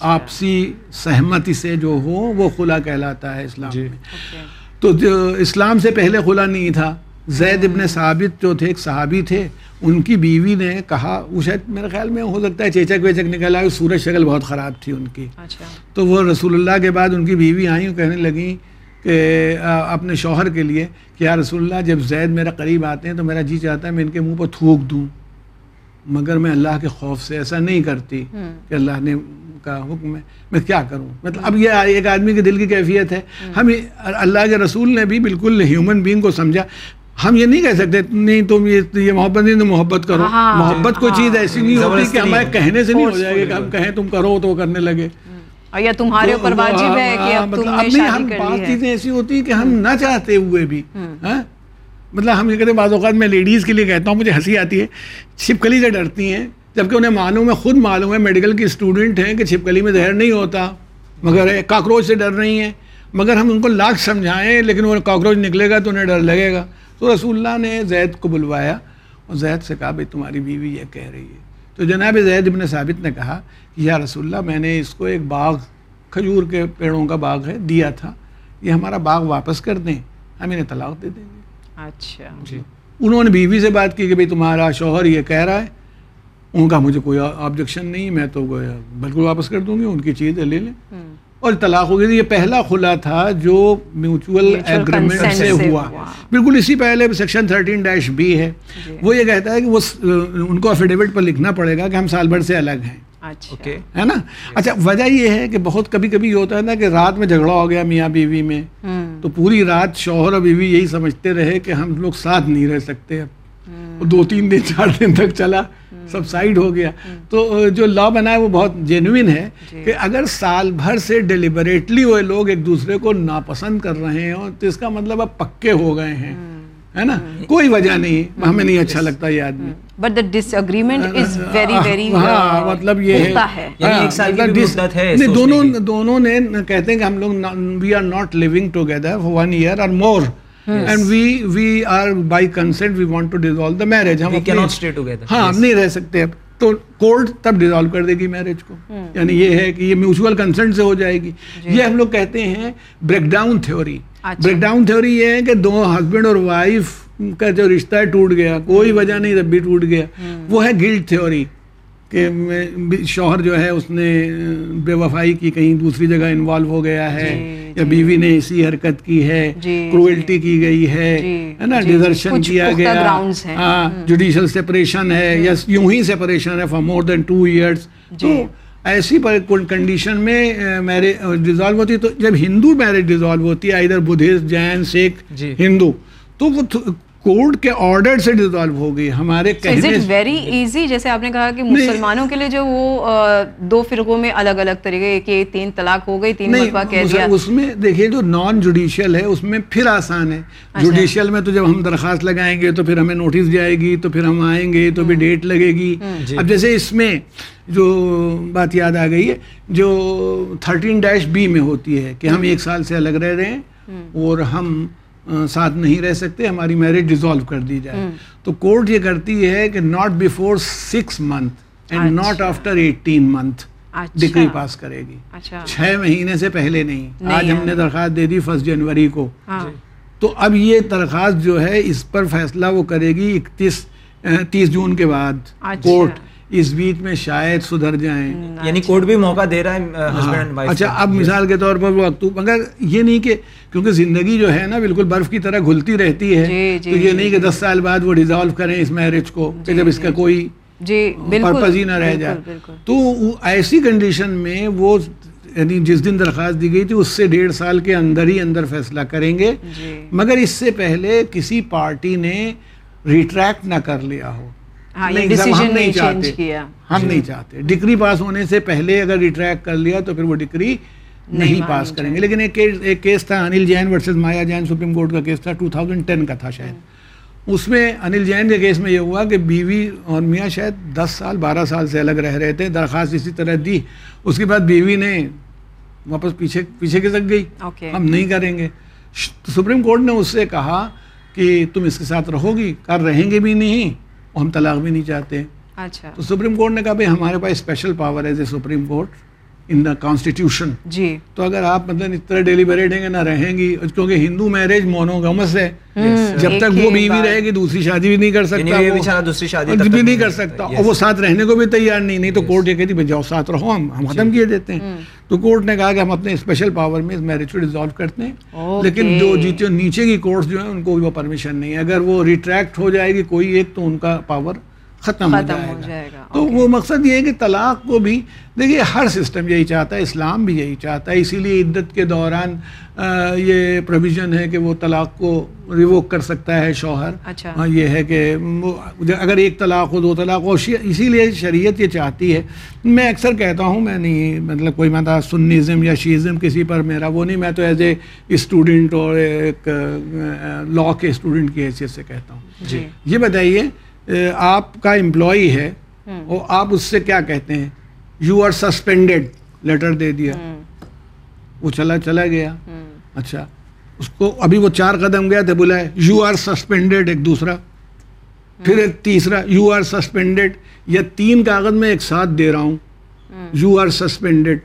C: آپسی سہمتی سے جو ہو وہ خلا کہلاتا ہے اسلام جی۔ میں۔ تو اسلام سے پہلے خلا نہیں تھا زید ابن ثابت جو تھے ایک صحابی تھے ان کی بیوی نے کہا وہ شاید میرے خیال میں ہو سکتا ہے چیچک ویچک نکل آئے سورج شکل بہت خراب تھی ان کی۔ اچھا۔ تو وہ رسول اللہ کے بعد ان کی بیوی آئیں کہنے لگیں کہ اپنے شوہر کے لیے کہ یا رسول اللہ جب زید میرا قریب آتے ہیں تو میرا جی چاہتا ہے میں ان کے منہ پر تھوک دوں مگر میں اللہ کے خوف سے ایسا نہیں کرتی کہ اللہ نے کا حکم ہے میں کیا کروں؟ مطلب اب یہ ایک آدمی کے دل کی کیفیت ہے۔ ہم اللہ کے رسول نے بھی بالکل ہیومن بینگ کو سمجھا۔ ہم یہ نہیں کہہ سکتے نہیں تم یہ محبت نہیں تو محبت کرو۔ ہاں، محبت کوئی چیز ایسی نہیں ہوتی کہ ہمارے کہنے سے نہیں ہو جائے گا کہ ہم کہیں تم کرو تو کرنے لگے۔
A: یا تمہارے اوپر واجب ہے کہ اب تم نے
C: شادی کر لی ہے۔ بات چیزیں ایسی ہوتی ہیں کہ ہم نہ چاہتے ہوئے بھی۔ ہاں؟ مطلب ہم یہ کہتے ہیں بعض اوقات میں لیڈیز کے لیے کہتا ہوں مجھے ہنسی آتی ہے چھپکلی سے ڈرتی ہیں۔ جبکہ انہیں معلوم ہے خود معلوم ہے میڈیکل کی اسٹوڈنٹ ہیں کہ چھپکلی میں زہر نہیں ہوتا مگر کاکروچ سے ڈر رہی ہیں۔ مگر ہم ان کو لاکھ سمجھائیں لیکن وہ کاکروچ نکلے گا تو انہیں ڈر لگے گا۔ تو رسول اللہ نے زید کو بلوایا اور زید سے کہا بھائی تمہاری بیوی یہ کہہ رہی ہے۔ تو جناب زید ابن ثابت نے کہا کہ یا رسول اللہ میں نے اس کو ایک باغ کھجور کے پیڑوں کا باغ ہے دیا تھا۔ یہ ہمارا باغ واپس کر دیں ہم انہیں طلاق دے دیں گے۔
A: اچھا۔
C: جی۔ انہوں نے بیوی سے بات کی کہ بھائی تمہارا شوہر یہ کہہ رہا ہے ان کا مجھے کوئی آبجیکشن نہیں میں تو بالکل واپس کر دوں گی ان کی چیز لے لیں۔ اور طلاق ہو گئی یہ پہلا کھلا تھا جو میوچول ایگریمنٹ سے ہوا۔ بالکل اسی پہلے سیکشن تھرٹین ڈیش بی ہے۔ جی۔ وہ یہ کہتا ہے کہ وہ ان کو افیڈیوٹ پر لکھنا پڑے گا کہ ہم سال بھر سے الگ ہیں۔ اچھا۔ ہے نا؟ اچھا وجہ یہ ہے کہ بہت کبھی کبھی یہ ہوتا ہے نا کہ رات میں جھگڑا ہو گیا میاں بیوی میں۔ تو پوری رات شوہر اور بیوی یہی سمجھتے رہے کہ ہم لوگ ساتھ نہیں رہ سکتے۔ اب دو تین دن چار دن تک چلا۔ سب سائڈ ہو گیا۔ تو جو لا بنا ہے وہ بہت جینوئن ہے جی۔ کہ اگر سال بھر سے ڈیلیبریٹلی وہ لوگ ایک دوسرے کو ناپسند کر رہے ہیں تو اس کا مطلب اب پکے ہو گئے ہیں ہے نا؟ کوئی وجہ نہیں ہمیں نہیں اچھا لگتا یہ آدمی۔
A: But the disagreement is very very
C: ہاں مطلب یہ ہے۔ یعنی مطلب دونوں دونوں نے کہتے ہیں کہ ہم لوگ we are not living together one year اور more and we we are by consent we want to dissolve the marriage ہم
B: ہاں
C: ہم نہیں رہ سکتے اب تو کورٹ تب ڈیزالو کر دے گی میرج کو یعنی یہ ہے کہ یہ میوچول کنسنٹ سے ہو جائے گی یہ ہم لوگ کہتے ہیں breakdown theory breakdown theory یہ ہے کہ دو ہسبینڈ اور وائف کا جو رشتہ ہے ٹوٹ گیا. کوئی وجہ نہیں بھی ٹوٹ گیا. وہ ہے گلڈ تھیوری کہ شوہر جو ہے اس نے بے وفائی کی کہیں دوسری جگہ انوالو ہو گیا ہے یا بیوی نے اسی حرکت کی ہے کروئلٹی کی گئی ہے نا؟ ڈیزرشن کیا گیا۔ ہاں جوڈیشل سپریشن ہے یا یوں ہی سپریشن ہے for more than two years تو ایسی کنڈیشن میں میرج ڈیزالو ہوتی۔ ہے تو جب ہندو میرج ڈیزالو ہوتی ہے ادھر بدھسٹ جین سکھ ہندو تو وہ کورٹ کے آرڈر سے ڈیزالو ہو گئی ہمارے
A: ویری ایزی جیسے آپ نے کہا کہ مسلمانوں کے لیے جو وہ دو فرقوں میں الگ الگ طریقے کہ تین طلاق ہو گئی تین مرتبہ کہہ دیا۔
C: اس میں دیکھیے جو نان جوڈیشل ہے اس میں پھر آسان ہے۔ جوڈیشل میں تو جب ہم درخواست لگائیں گے تو پھر ہمیں نوٹس جائے گی تو پھر ہم آئیں گے تو بھی ڈیٹ لگے گی۔ جی۔ اب جیسے اس میں جو بات یاد آ گئی ہے جو تھرٹین ڈیش بی میں ہوتی ہے کہ ہم ایک سال سے الگ رہ رہے ہیں اور ہم ساتھ نہیں رہ سکتے ہماری میرج ڈیزالو کر دی جائے۔ تو کورٹ یہ کرتی ہے کہ not before six month and not after eighteen month decree pass کرے گی۔ اچھا۔ چھ مہینے سے پہلے نہیں۔ آج ہم نے درخواست دے دی فرسٹ جنوری کو۔ ہاں۔ تو اب یہ درخواست جو ہے اس پر فیصلہ وہ کرے گی اکتیس تیس جون کے بعد کورٹ اچھا۔ اس بیچ میں شاید سدھر جائیں۔
B: یعنی کورٹ بھی موقع دے رہا ہے ہاں۔
C: اچھا اب مثال کے طور پر وہ اکتوبر مگر یہ نہیں کہ کیونکہ زندگی جو ہے نا بالکل برف کی طرح گھلتی رہتی ہے جی، جی، تو یہ نہیں کہ دس سال بعد وہ ڈیزالو کریں اس میرج کو کہ جب اس کا کوئی پرپز ہی نہ رہ جائے۔ تو ایسی کنڈیشن میں وہ یعنی جس دن درخواست دی گئی تھی اس سے ڈیڑھ سال کے اندر ہی اندر فیصلہ کریں گے۔ جی۔ مگر اس سے پہلے کسی پارٹی نے ریٹریکٹ نہ کر لیا ہو۔
A: ہم نہیں چاہتے۔
C: ہم نہیں چاہتے۔ ڈگری پاس ہونے سے پہلے اگر ریٹریک کر لیا تو پھر وہ ڈگری نہیں پاس کریں گے۔ لیکن ایک کیس تھا Anil Jain versus Maya Jain supreme court کا کیس تھا ٹو تھاؤزینڈ ٹین کا تھا شاید۔ اس میں انل جین کے کیس میں یہ ہوا کہ بیوی اور میاں شاید دس سال بارہ سال سے الگ رہ رہے تھے درخواست اسی طرح دی۔ اس کے بعد بیوی نے واپس پیچھے پیچھے کھسک گئی۔ ہم نہیں کریں گے۔ سپریم کورٹ نے اس سے کہا کہ تم اس کے ساتھ رہو گی کر رہیں گے بھی نہیں۔ ہم طلاق بھی نہیں چاہتے۔ اچھا۔ تو سپریم کورٹ نے کہا بھائی ہمارے پاس اسپیشل پاور ہے supreme court in the constitution جی۔ تو اگر آپ مطلب اس طرح ڈیلیبریٹ ہیں نہ رہیں گی کیونکہ ہندو میرج مونوگمس ہے۔ جب تک وہ بیوی رہے گی دوسری شادی بھی نہیں کر سکتا
B: دوسری شادی
C: بھی نہیں کر سکتا۔ اور وہ ساتھ رہنے کو بھی تیار نہیں نہیں تو کورٹ یہ کہتی بھائی جاؤ ساتھ رہو ہم ہم ختم کیے دیتے ہیں۔ تو کورٹ نے کہا کہ ہم اپنے اسپیشل پاور میں اس میرج کو ڈیزالو کرتے ہیں۔ لیکن جو جیتے نیچے کی کورٹس جو ہیں ان کو بھی وہ پرمیشن نہیں ہے۔ اگر وہ ریٹریکٹ ہو جائے گی کوئی ایک تو ان کا پاور ختم ہو جائے گا۔ تو وہ مقصد یہ ہے کہ طلاق کو بھی دیکھیے ہر سسٹم یہی چاہتا ہے اسلام بھی یہی چاہتا ہے۔ اسی لیے عدت کے دوران یہ پروویژن ہے کہ وہ طلاق کو ریووک کر سکتا ہے شوہر۔ اچھا۔ یہ ہے کہ اگر ایک طلاق ہو دو طلاق ہو اسی لیے شریعت یہ چاہتی ہے۔ میں اکثر کہتا ہوں میں نہیں مطلب کوئی میں سنیزم یا شیزم کسی پر میرا وہ نہیں میں تو ایز اے اسٹوڈنٹ اور ایک لاء کے اسٹوڈنٹ کی حیثیت سے کہتا ہوں۔ جی۔ یہ بتائیے آپ کا امپلائی ہے اور آپ اس سے کیا کہتے ہیں؟ یو آر سسپینڈیڈ لیٹر دے دیا۔ وہ چلا چلا گیا۔ اچھا۔ اس کو ابھی وہ چار قدم گیا تھا بولا یو آر سسپینڈیڈ ایک دوسرا۔ پھر ایک تیسرا یو آر سسپینڈیڈ یا تین کاغذ میں ایک ساتھ دے رہا ہوں۔ یو آر سسپینڈیڈ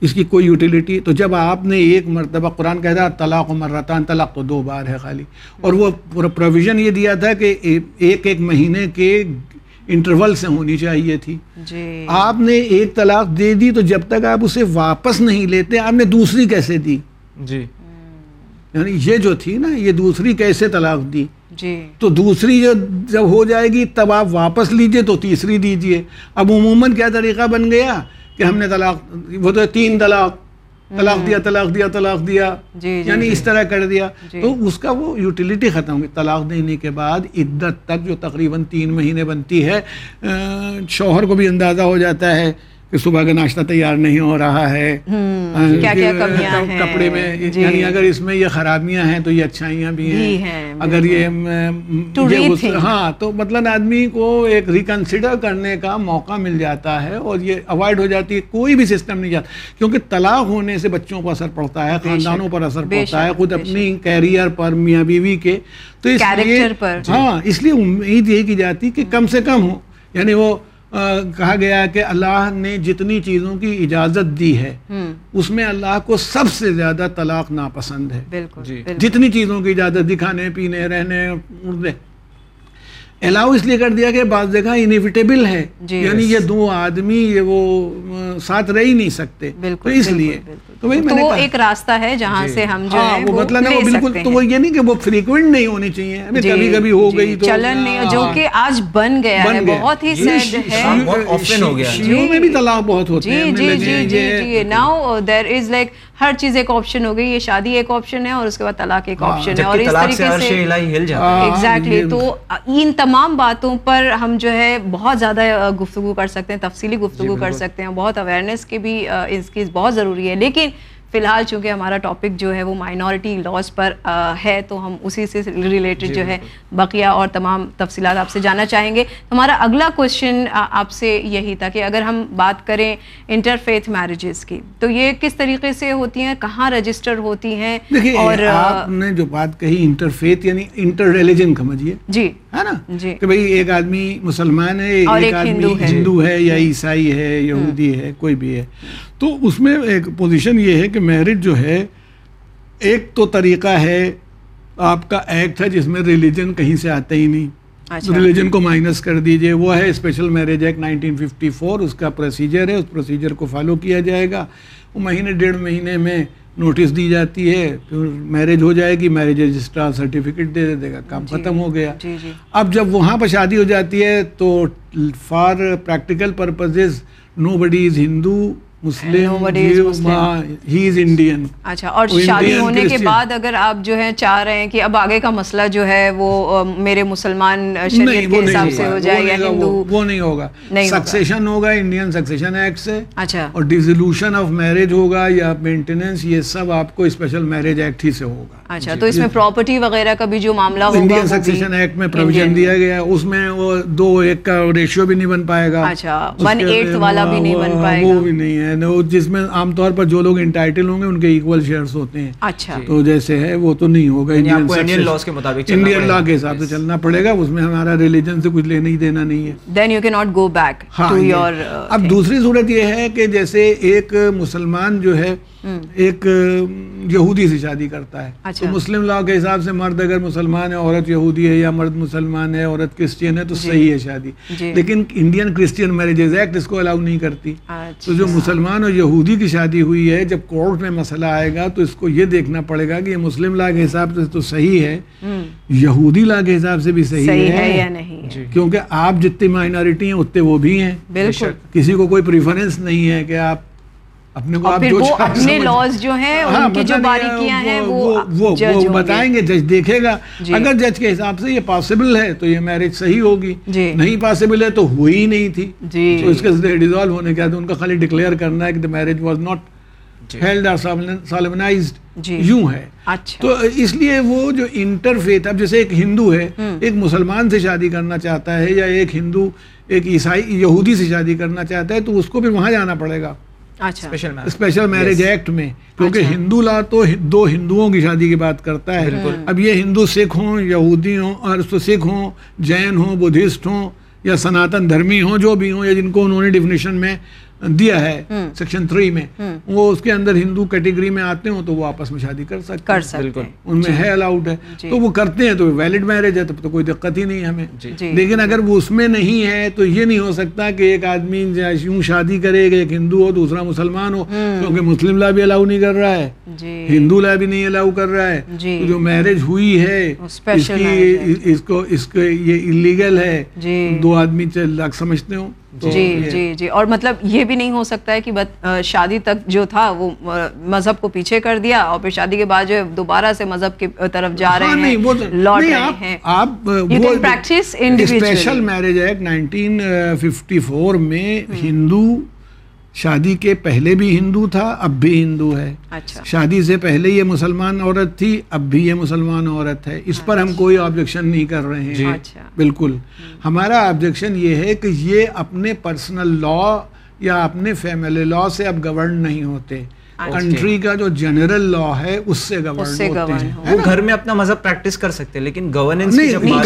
C: اس کی کوئی یوٹیلیٹی تو جب آپ نے ایک مرتبہ قرآن کہتا طلاق و مرتان طلاق تو دو بار ہے خالی۔ اور وہ پروویژن یہ دیا تھا کہ ایک ایک مہینے کے انٹرول سے ہونی چاہیے تھی۔ جی۔ آپ نے ایک طلاق دے دی تو جب تک آپ اسے واپس نہیں لیتے آپ نے دوسری کیسے دی؟ جی۔ یعنی یہ جو تھی نا یہ دوسری کیسے طلاق دی؟ جی۔ تو دوسری جو جب ہو جائے گی تب آپ واپس لیجیے تو تیسری دیجیے۔ اب عموماً کیا طریقہ بن گیا؟ کہ ہم نے طلاق وہ تو تین طلاق طلاق دیا طلاق دیا طلاق دیا جی، جی، یعنی اس جی۔ طرح کر دیا۔ تو اس کا وہ یوٹیلیٹی ختم ہوگی طلاق دینے کے بعد عدت تک جو تقریباً تین مہینے بنتی ہے شوہر کو بھی اندازہ ہو جاتا ہے کہ صبح کا ناشتہ تیار نہیں ہو رہا ہے۔ کپڑے میں جی۔ یعنی اگر اس میں یہ خرابیاں ہیں تو یہ اچھائیاں بھی ہیں۔ اگر یہ ہاں تو مطلب آدمی کو ایک ریکنسیڈر کرنے کا موقع مل جاتا ہے اور یہ اوائڈ ہو جاتی ہے کوئی بھی سسٹم نہیں جاتا۔ کیونکہ طلاق ہونے سے بچوں پر اثر پڑتا ہے خاندانوں پر اثر پڑتا ہے خود اپنی کیریئر پر میاں بیوی کے۔ تو اس لیے ہاں اس لیے امید یہ کی جاتی کہ کم سے کم ہو۔ یعنی وہ کہا گیا کہ اللہ نے جتنی چیزوں کی اجازت دی ہے اس میں اللہ کو سب سے زیادہ طلاق ناپسند ہے۔
A: بالکل
B: جی۔
C: جتنی چیزوں کی اجازت دی کھانے پینے رہنے اڑنے الاؤ اس لیے کر دیا کہ بعض جگہ انیویٹیبل ہے
A: جی۔
C: یعنی یہ دو آدمی یہ وہ ساتھ رہ ہی نہیں سکتے
A: بالکل
C: تو اس لیے۔ تو وہی میں نے
A: ایک راستہ ہے جہاں سے ہم جو
C: ہاں
A: ہے
C: وہ مطلب ہے وہ بالکل تو وہ۔ یہ نہیں کہ وہ فریکوینٹ نہیں ہونی چاہیے ابھی
A: جی،
C: کبھی کبھی ہو
A: جی،
C: گئی تو
A: چلن نہیں جو
C: ہاں۔
A: کہ آج بن گیا ہے۔ بہت ہی سیڈ ہے
B: ہاں، بہت often ہو گیا ہے۔
C: شیعوں میں بھی طلاق بہت ہوتے
A: جی
C: ہیں
A: جی جی جی جی ناؤ دیر از لائک ہر چیز ایک آپشن ہو گئی یہ شادی ایک آپشن ہے اور اس کے بعد طلاق ایک آپشن ہے اور اس طریقے سے
B: جاتا
C: ہاں،
A: ایگزیکٹلی
C: یہ-
A: تو ان تمام باتوں پر ہم جو ہے بہت زیادہ گفتگو کر سکتے ہیں تفصیلی گفتگو کر سکتے ہیں۔ بہت اویئرنیس کی بھی اس کی بہت ضروری ہے۔ لیکن فی الحال چونکہ ہمارا ٹاپک جو ہے وہ مائنورٹی لاس پر ہے تو ہم اسی سے ریلیٹڈ جو ہے بقیہ اور تمام تفصیلات آپ سے جاننا چاہیں گے۔ ہمارا اگلا کوشچن آپ سے یہی تھا کہ اگر ہم بات کریں انٹر فیتھ میرجز کی تو یہ کس طریقے سے ہوتی ہیں؟ کہاں رجسٹر ہوتی ہیں؟ اور
C: آپ نے جو بات کہی انٹرفیت یعنی انٹر ریلیجن سمجھیے۔
A: جی۔
C: ہے نا؟
A: جی۔
C: کہ بھئی ایک آدمی مسلمان ہے ایک
A: ایک
C: آدمی
A: ہندو ہے۔
C: ہندو ہے یا عیسائی ہے یہودی ہے کوئی بھی ہے۔ تو اس میں ایک پوزیشن یہ ہے کہ میرج جو ہے ایک تو طریقہ ہے آپ کا ایکٹ ہے جس میں ریلیجن کہیں سے آتا ہی نہیں۔
A: اچھا۔
C: ریلیجن کو مائنس کر دیجیے۔ وہ ہے اسپیشل میرج ایکٹ 1954 اس کا پروسیجر ہے اس پروسیجر کو فالو کیا جائے گا۔ وہ مہینے ڈیڑھ مہینے میں نوٹس دی جاتی ہے پھر میرج ہو جائے گی میرج رجسٹرار سرٹیفکیٹ دے دے گا کام ختم ہو گیا۔
A: جی جی۔
C: اب جب وہاں پہ شادی ہو جاتی ہے تو for practical purposes nobody is Hindu Muslim. He is Indian
A: اچھا اور شادی ہونے کے. بعد اگر آپ جو ہے چاہ رہے ہیں کہ اب آگے کا مسئلہ جو ہے وہ میرے مسلمان شریعت کے حساب سے ہو جائے یا ہندو
C: وہ- وہ نہیں ہوگا
A: نہیں ہوگا۔
C: سکسیشن ہوگا انڈین سکسیشن ایکٹ سے
A: اچھا
C: اور ڈیزولوشن آف میرج ہوگا یا مینٹیننس یہ سب آپ کو اسپیشل میرج ایکٹ ہی سے ہوگا
A: اچھا تو اس میں پراپرٹی وغیرہ کا بھی جو معاملہ ہوگا
C: انڈین
A: وہ
C: سکسیشن ایکٹ میں پروویژن دیا گیا ہے اس میں وہ دو ایک کا ریشیو بھی نہیں بن پائے گا۔
A: اچھا ون ایٹھ والا بھی نہیں بن
C: وہ-
A: پائے
C: وہ
A: گا۔
C: بھی نہیں ہے۔ وہ جس میں عام طور پر جو لوگ انٹائٹل ہوں گے ان کے ایکول شیئرز ہوتے ہیں۔
A: اچھا۔
C: تو جیسے ہے وہ تو نہیں ہوگا
B: یعنی انڈین laws کے مطابق چلنا
C: انڈین
B: پڑے گا۔
C: لا کے حساب سے چلنا پڑے گا اس میں ہمارا ریلیجن سے کچھ لینا ہی دینا نہیں ہے۔
A: Then you can not go back to your
C: اب دوسری صورت یہ ہے کہ جیسے ایک مسلمان جو ہے ایک یہودی سے شادی کرتا ہے۔
A: اچھا۔
C: تو مسلم لا کے حساب سے مرد اگر مسلمان ہے عورت یہودی ہے یا مرد مسلمان ہے عورت کرسچین ہے تو صحیح ہے شادی۔
A: جی۔
C: لیکن انڈین کرسچین میرجز ایکٹ اس کو الاؤ نہیں کرتی۔
A: اچھا
C: تو جو مسلمان اور یہودی کی شادی ہوئی ہے جب کورٹ میں مسئلہ آئے گا تو اس کو یہ دیکھنا پڑے گا کہ یہ مسلم لا کے حساب سے تو صحیح ہے۔ یہودی لا کے حساب سے بھی صحیح,
A: صحیح ہے یا نہیں ہے؟
C: کیونکہ آپ جتنی مائنورٹی ہیں اتنے وہ بھی ہیں۔
A: بالکل۔
C: کسی کو کوئی پریفرنس نہیں ہے کہ آپ اپنے کو
A: پھر وہ اپنے لاز جو ہیں
C: ہاں،
A: ان کی جو باریکیاں ہیں
C: وہ بتائیں گے جج دیکھے گا۔
A: جی۔
C: اگر جج کے حساب سے یہ پاسبل ہے تو یہ میرج صحیح ہوگی۔
A: جی۔
C: نہیں پاسبل ہے تو ہوئی ہی نہیں تھی۔
A: جی۔
C: تو اس کے ڈیزالو ہونے کے بعد ان کا خالی ڈکلیئر کرنا ہے کہ the marriage was not held اور سالمنائزڈ۔ یوں ہے۔
A: اچھا۔
C: تو اس لیے وہ جو انٹر فیتھ اب جیسے ایک ہندو ہے ایک مسلمان سے شادی کرنا چاہتا ہے یا ایک ہندو ایک عیسائی یہودی سے شادی کرنا چاہتا ہے تو اس کو بھی وہاں جانا پڑے گا۔
B: اسپیشل
C: میرج ایکٹ میں۔ کیونکہ
A: اچھا۔
C: ہندو لا تو دو ہندوؤں کی شادی کی بات کرتا ہے۔ اب یہ ہندو سکھ ہوں یہودی ہوں اور تو سکھ ہوں جین ہوں بدھسٹ ہوں یا سناتن دھرمی ہوں جو بھی ہوں یا جن کو انہوں نے ڈیفینیشن میں دیا ہے سیکشن تھری میں۔ وہ اس کے اندر ہندو کیٹیگری میں آتے ہوں تو وہ آپس میں شادی کر سکتے
A: کر
C: ہیں۔
A: سکتے
B: بالکل۔
A: ہیں۔
C: ان میں ہے الاؤڈ ہے۔
A: جی۔
C: تو وہ کرتے ہیں تو ویلڈ میرج ہے تب تو کوئی دقت ہی نہیں ہمیں۔
A: جی۔
C: لیکن اگر وہ اس میں نہیں ہے تو یہ نہیں ہو سکتا کہ ایک آدمی یوں شادی کرے کہ ایک ہندو ہو دوسرا مسلمان ہو کیونکہ مسلم لا بھی الاؤ نہیں کر رہا ہے۔
A: جی۔
C: ہندو لا بھی نہیں الاؤ کر رہا ہے۔
A: جی۔
C: تو جو میرج ہوئی ہے اس کی اس کو اس کو یہ انلیگل ہے۔
A: جی۔
C: دو آدمی لگ سمجھتے ہوں۔
A: جی جی جی اور مطلب یہ بھی نہیں ہو سکتا ہے کہ شادی تک جو تھا وہ مذہب کو پیچھے کر دیا اور پھر شادی کے بعد جو دوبارہ سے مذہب کی طرف جا
C: ہاں
A: رہے
C: وہ
A: ہیں لوٹ رہے ہیں
C: آپ
A: individually.
C: Special marriage act nineteen fifty four میں ہندو شادی کے پہلے بھی ہندو تھا اب بھی ہندو ہے۔
A: اچھا۔
C: شادی سے پہلے یہ مسلمان عورت تھی اب بھی یہ مسلمان عورت ہے۔ اس پر ہم کوئی آبجیکشن نہیں کر رہے ہیں۔
A: اچھا۔
C: بالکل۔ ہمارا آبجیکشن یہ ہے کہ یہ اپنے پرسنل لا یا اپنے فیملی لا سے اب گورن نہیں ہوتے۔ کنٹری کا جو جنرل لا ہے اس سے گورن ہوتے ہیں.
B: وہ گھر میں اپنا مذہب پریکٹس کر سکتے ہیں لیکن گورننس کی
C: نہیں
B: جب
C: نہیں
B: بات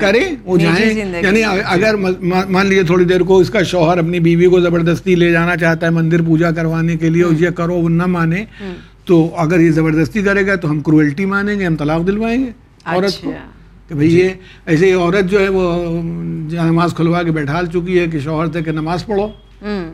C: کریں وہ جائیں۔ یعنی۔ اگر ما- مان لیجیے تھوڑی دیر کو اس کا شوہر اپنی بیوی کو زبردستی لے جانا چاہتا ہے مندر پوجا کروانے کے لیے اور یہ کرو وہ نہ مانے تو اگر یہ زبردستی کرے گا تو ہم کروئلٹی مانیں گے ہم طلاق دلوائیں گے عورت کو۔
A: اچھا۔
C: کہ بھئی یہ ایسے ہی عورت جو ہے وہ نماز کھلوا کے بیٹھال چکی ہے کہ شوہر سے کہ نماز پڑھو۔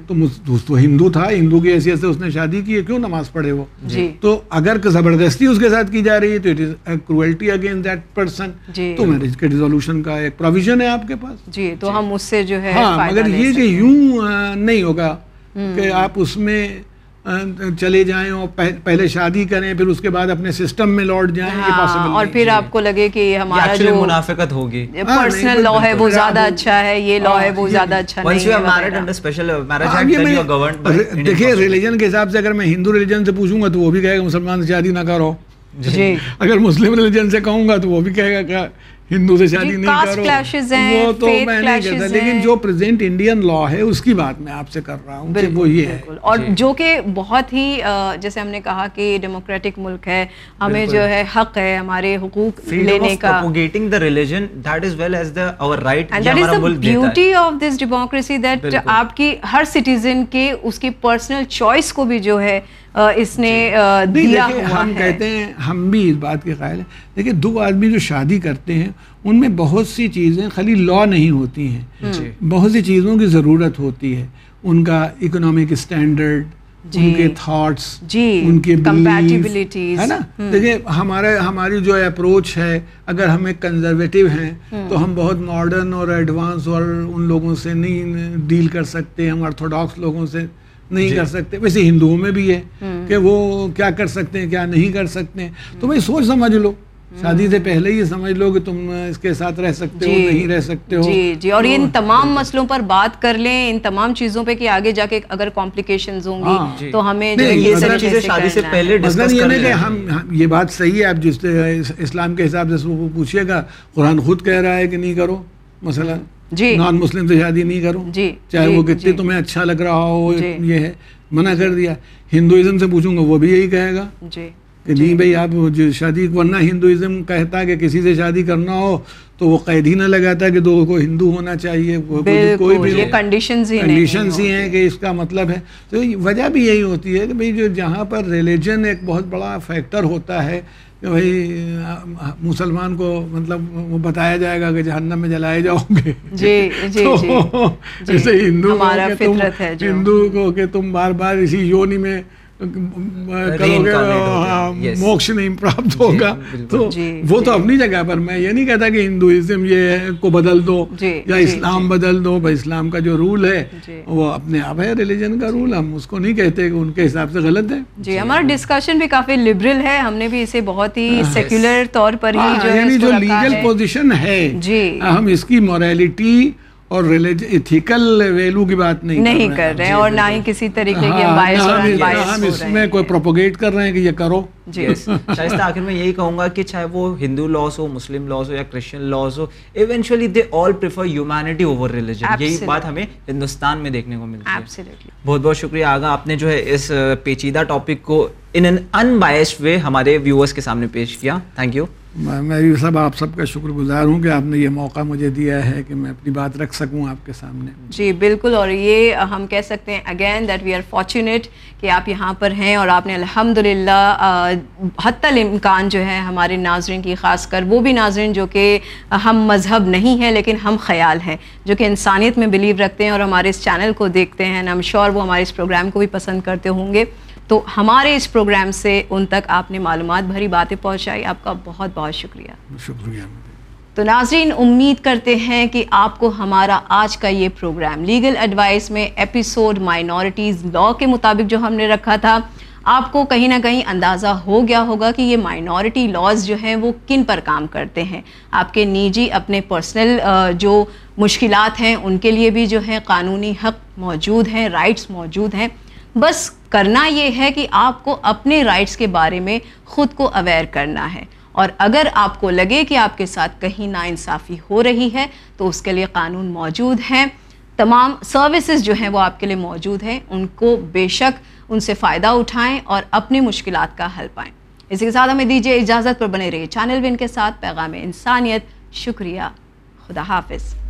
C: تو دوست وہ ہندو تھا ہندو کی حیثیت سے اس نے شادی کی ہے کیوں نماز پڑھے وہ؟
A: جی۔
C: تو اگر کہ زبردستی اس کے ساتھ کی جا رہی ہے تو it is cruelty against that person
A: جی۔
C: تو میرج کے ریزولوشن کا ایک پروویژن ہے آپ کے پاس۔
A: جی تو ہم اس سے جو ہے
C: ہاں مگر یہ کہ۔ یوں نہیں ہوگا کہ آپ اس میں چلے جائیں اور پہ- پہلے شادی کریں پھر اس کے بعد اپنے سسٹم میں لوٹ جائیں یہ
A: ہاں
C: possible
A: اور پھر۔ آپ کو لگے کہ یہ ہمارا
B: ایکچولی
A: جو
B: منافقت ہوگی
C: ہاں،
A: پرسنل لا ہے وہ۔ زیادہ
C: ہاں،
A: اچھا ہے یہ لا ہے وہ زیادہ اچھا نہیں
C: ہاں، دیکھیے. ریلیجن کے حساب سے اگر میں ہندو ریلیجن سے پوچھوں گا تو وہ بھی کہے گا مسلمان سے شادی نہ کرو
A: جی
C: اگر مسلم ریلیجن سے کہوں گا تو وہ بھی کہے گا کہ ہندو سے شادی
A: جی،
C: نہیں
A: caste
C: کرو۔ وہ تو میں نہیں کہتا لیکن۔ جو پریزنٹ انڈین لا ہے اس کی بات میں آپ سے کر رہا ہوں کہ وہ یہ ہے۔
A: اور جو کہ بہت ہی جیسے ہم نے کہا کہ ڈیموکریٹک ملک ہے ہمیں جو ہے حق ہے ہمارے حقوق لینے
B: of
A: کا۔
B: propagating the religion that as well as the our right ملک دیتا ہے۔
A: Beauty of this democracy that
B: بالکل۔
A: آپ کی ہر سٹیزن کے اس کی پرسنل چوائس کو بھی جو ہے اس نے
C: نہیں
A: دیا ہوا
C: ہم کہتے ہیں ہم بھی اس بات کے قائل ہیں۔ دیکھیں دو آدمی جو شادی کرتے ہیں ان میں بہت سی چیزیں خالی لا نہیں ہوتی ہیں۔
B: جی۔
C: بہت سی چیزوں کی ضرورت ہوتی ہے۔ ان کا اکنامک اسٹینڈرڈ
A: جی۔
C: ان کے تھاٹس
A: جی۔
C: ان کے
A: compatibilities
C: ہے نا؟ دیکھیں ہمارے ہماری جو اپروچ ہے اگر ہم ایک کنزرویٹو ہیں تو ہم بہت ماڈرن اور ایڈوانس اور ان لوگوں سے نہیں ڈیل کر سکتے ہم آرتھوڈاکس لوگوں سے نہیں
B: جی۔
C: کر سکتے۔ ویسے ہندوؤں میں بھی ہے کہ وہ کیا کر سکتے ہیں کیا نہیں کر سکتے ہیں۔ تو بھائی سوچ سمجھ لو۔ شادی سے پہلے ہی سمجھ لو کہ تم اس کے ساتھ رہ سکتے ہو نہیں رہ سکتے ہو۔
A: جی جی۔ اور ان تمام مسئلوں پر بات کر لیں ان تمام چیزوں پہ کہ آگے جا کے اگر کمپلیکیشنز ہوں
C: ہاں۔
A: گی
B: جی۔
A: تو ہمیں
C: یہ سب
A: طریقے
B: چیزیں شادی سے پہلے۔ ڈسکس
C: مطلب یہ
B: کر
C: کہ
B: لیں۔
C: ہم یہ بات صحیح ہے آپ جس اس- اسلام کے حساب سے وہ پوچھیے گا قرآن خود کہہ رہا ہے کہ نہیں کرو مثلا۔
A: جی۔
C: نان مسلم سے شادی نہیں کرو
A: جی
C: چاہے
A: جی،
C: وہ کتنی
A: جی،
C: تمہیں اچھا لگ رہا ہو۔ یہ ہے منع کر دیا۔ ہندوازم سے پوچھوں گا وہ بھی یہی کہے گا
A: جی۔
C: کہ نہیں بھائی آپ شادی ورنہ ہندوازم کہتا کہ کسی سے شادی کرنا ہو تو وہ قید ہی نہ لگاتا کہ دو کو ہندو ہونا چاہیے کوئی بھی
A: یہ کنڈیشنز ہی نہیں
C: کنڈیشنز ہی ہیں کہ اس کا مطلب ہے۔ تو وجہ بھی یہی ہوتی ہے کہ بھئی جو جہاں پر ریلیجن ایک بہت بڑا فیکٹر ہوتا ہے کہ بھائی مسلمان کو مطلب وہ بتایا جائے گا کہ جہنم میں جلائے جاؤ گے
A: جی جی جی
C: جیسے ہندو۔ ہندو کو کہ تم بار بار اسی یونی میں ہاں،. موکش نہیں پراپت ہوگا۔
B: بالکل۔
C: تو
A: جی،
C: وہ
A: جی۔
C: تو اپنی جگہ پر میں یہ نہیں کہتا کہ ہندوازم یہ کو بدل دو
A: جی،
C: یا
A: جی،
C: اسلام بدل دو بھائی اسلام کا جو رول ہے
A: جی۔
C: وہ اپنے آپ ہے ریلیجن کا رول ہم اس کو نہیں کہتے کہ ان کے حساب سے غلط ہے۔
A: جی ہمارا ڈسکشن بھی کافی لبرل ہے۔ ہم نے بھی اسے بہت ہی سیکولر طور پر ہی
C: ہاں،
A: جو
C: یعنی لیگل پوزیشن ہے۔
A: جی۔
C: ہم اس کی مورالٹی اور ایتھیکل ویلو کی بات نہیں
A: نہیں
C: رہے
A: کر
C: ہیں۔
A: رہے ہیں اور نہ ہی کسی طریقے کی
C: ہاں،
A: ہم باعث
C: اس- نہ
A: unbiased
C: ہم
A: ہو
C: اس
A: رہے
C: میں
A: ہیں۔
C: کوئی پروپوگیٹ کر رہے ہیں کہ یہ کرو۔
A: جی۔
B: شائستہ آخر میں یہی کہوں گا کہ چاہے وہ ہندو لاس ہو مسلم لاس ہو یا Christian laws who eventually they all prefer humanity over religion یہی. بات ہمیں ہندوستان میں دیکھنے کو ملتی ہے. بہت بہت شکریہ۔ آگا آپ نے جو ہے اس پیچیدہ ٹاپک کو ان این ان بائسڈ وے ہمارے ویورس کے سامنے پیش کیا. تھینک یو
C: میں میں بھی سب آپ سب کا شکر گزار ہوں کہ آپ نے یہ موقع مجھے دیا ہے کہ میں اپنی بات رکھ سکوں آپ کے سامنے.
A: جی بالکل اور یہ ہم کہہ سکتے ہیں again that we are fortunate کہ آپ یہاں پر ہیں اور آپ نے الحمد للہ حتی الامکان جو ہے ہمارے ناظرین کی خاص کر وہ بھی ناظرین جو کہ ہم مذہب نہیں ہیں لیکن ہم خیال ہیں جو کہ انسانیت میں بلیو رکھتے ہیں اور ہمارے اس چینل کو دیکھتے ہیں ایم شور وہ ہمارے اس پروگرام کو بھی پسند کرتے ہوں گے۔ تو ہمارے اس پروگرام سے ان تک آپ نے معلومات بھری باتیں پہنچائی آپ کا بہت بہت شکریہ۔
C: شکریہ۔
A: تو ناظرین امید کرتے ہیں کہ آپ کو ہمارا آج کا یہ پروگرام لیگل ایڈوائس میں ایپیسوڈ مائنورٹیز لا کے مطابق جو ہم نے رکھا تھا آپ کو کہیں نہ کہیں اندازہ ہو گیا ہوگا کہ یہ مائنورٹی لاز جو ہیں وہ کن پر کام کرتے ہیں۔ آپ کے نجی اپنے پرسنل جو مشکلات ہیں ان کے لیے بھی جو ہے قانونی حق موجود ہیں رائٹس موجود ہیں۔ بس کرنا یہ ہے کہ آپ کو اپنے رائٹس کے بارے میں خود کو اویئر کرنا ہے۔ اور اگر آپ کو لگے کہ آپ کے ساتھ کہیں ناانصافی ہو رہی ہے، تو اس کے لیے قانون موجود ہیں۔ تمام سروسز جو ہیں وہ آپ کے لیے موجود ہیں۔ ان کو بے شک ان سے فائدہ اٹھائیں اور اپنی مشکلات کا حل پائیں۔ اسی کے ساتھ ہمیں دیجیے اجازت پر بنے رہے چینل ون کے ساتھ، پیغام انسانیت۔ شکریہ۔ خدا حافظ۔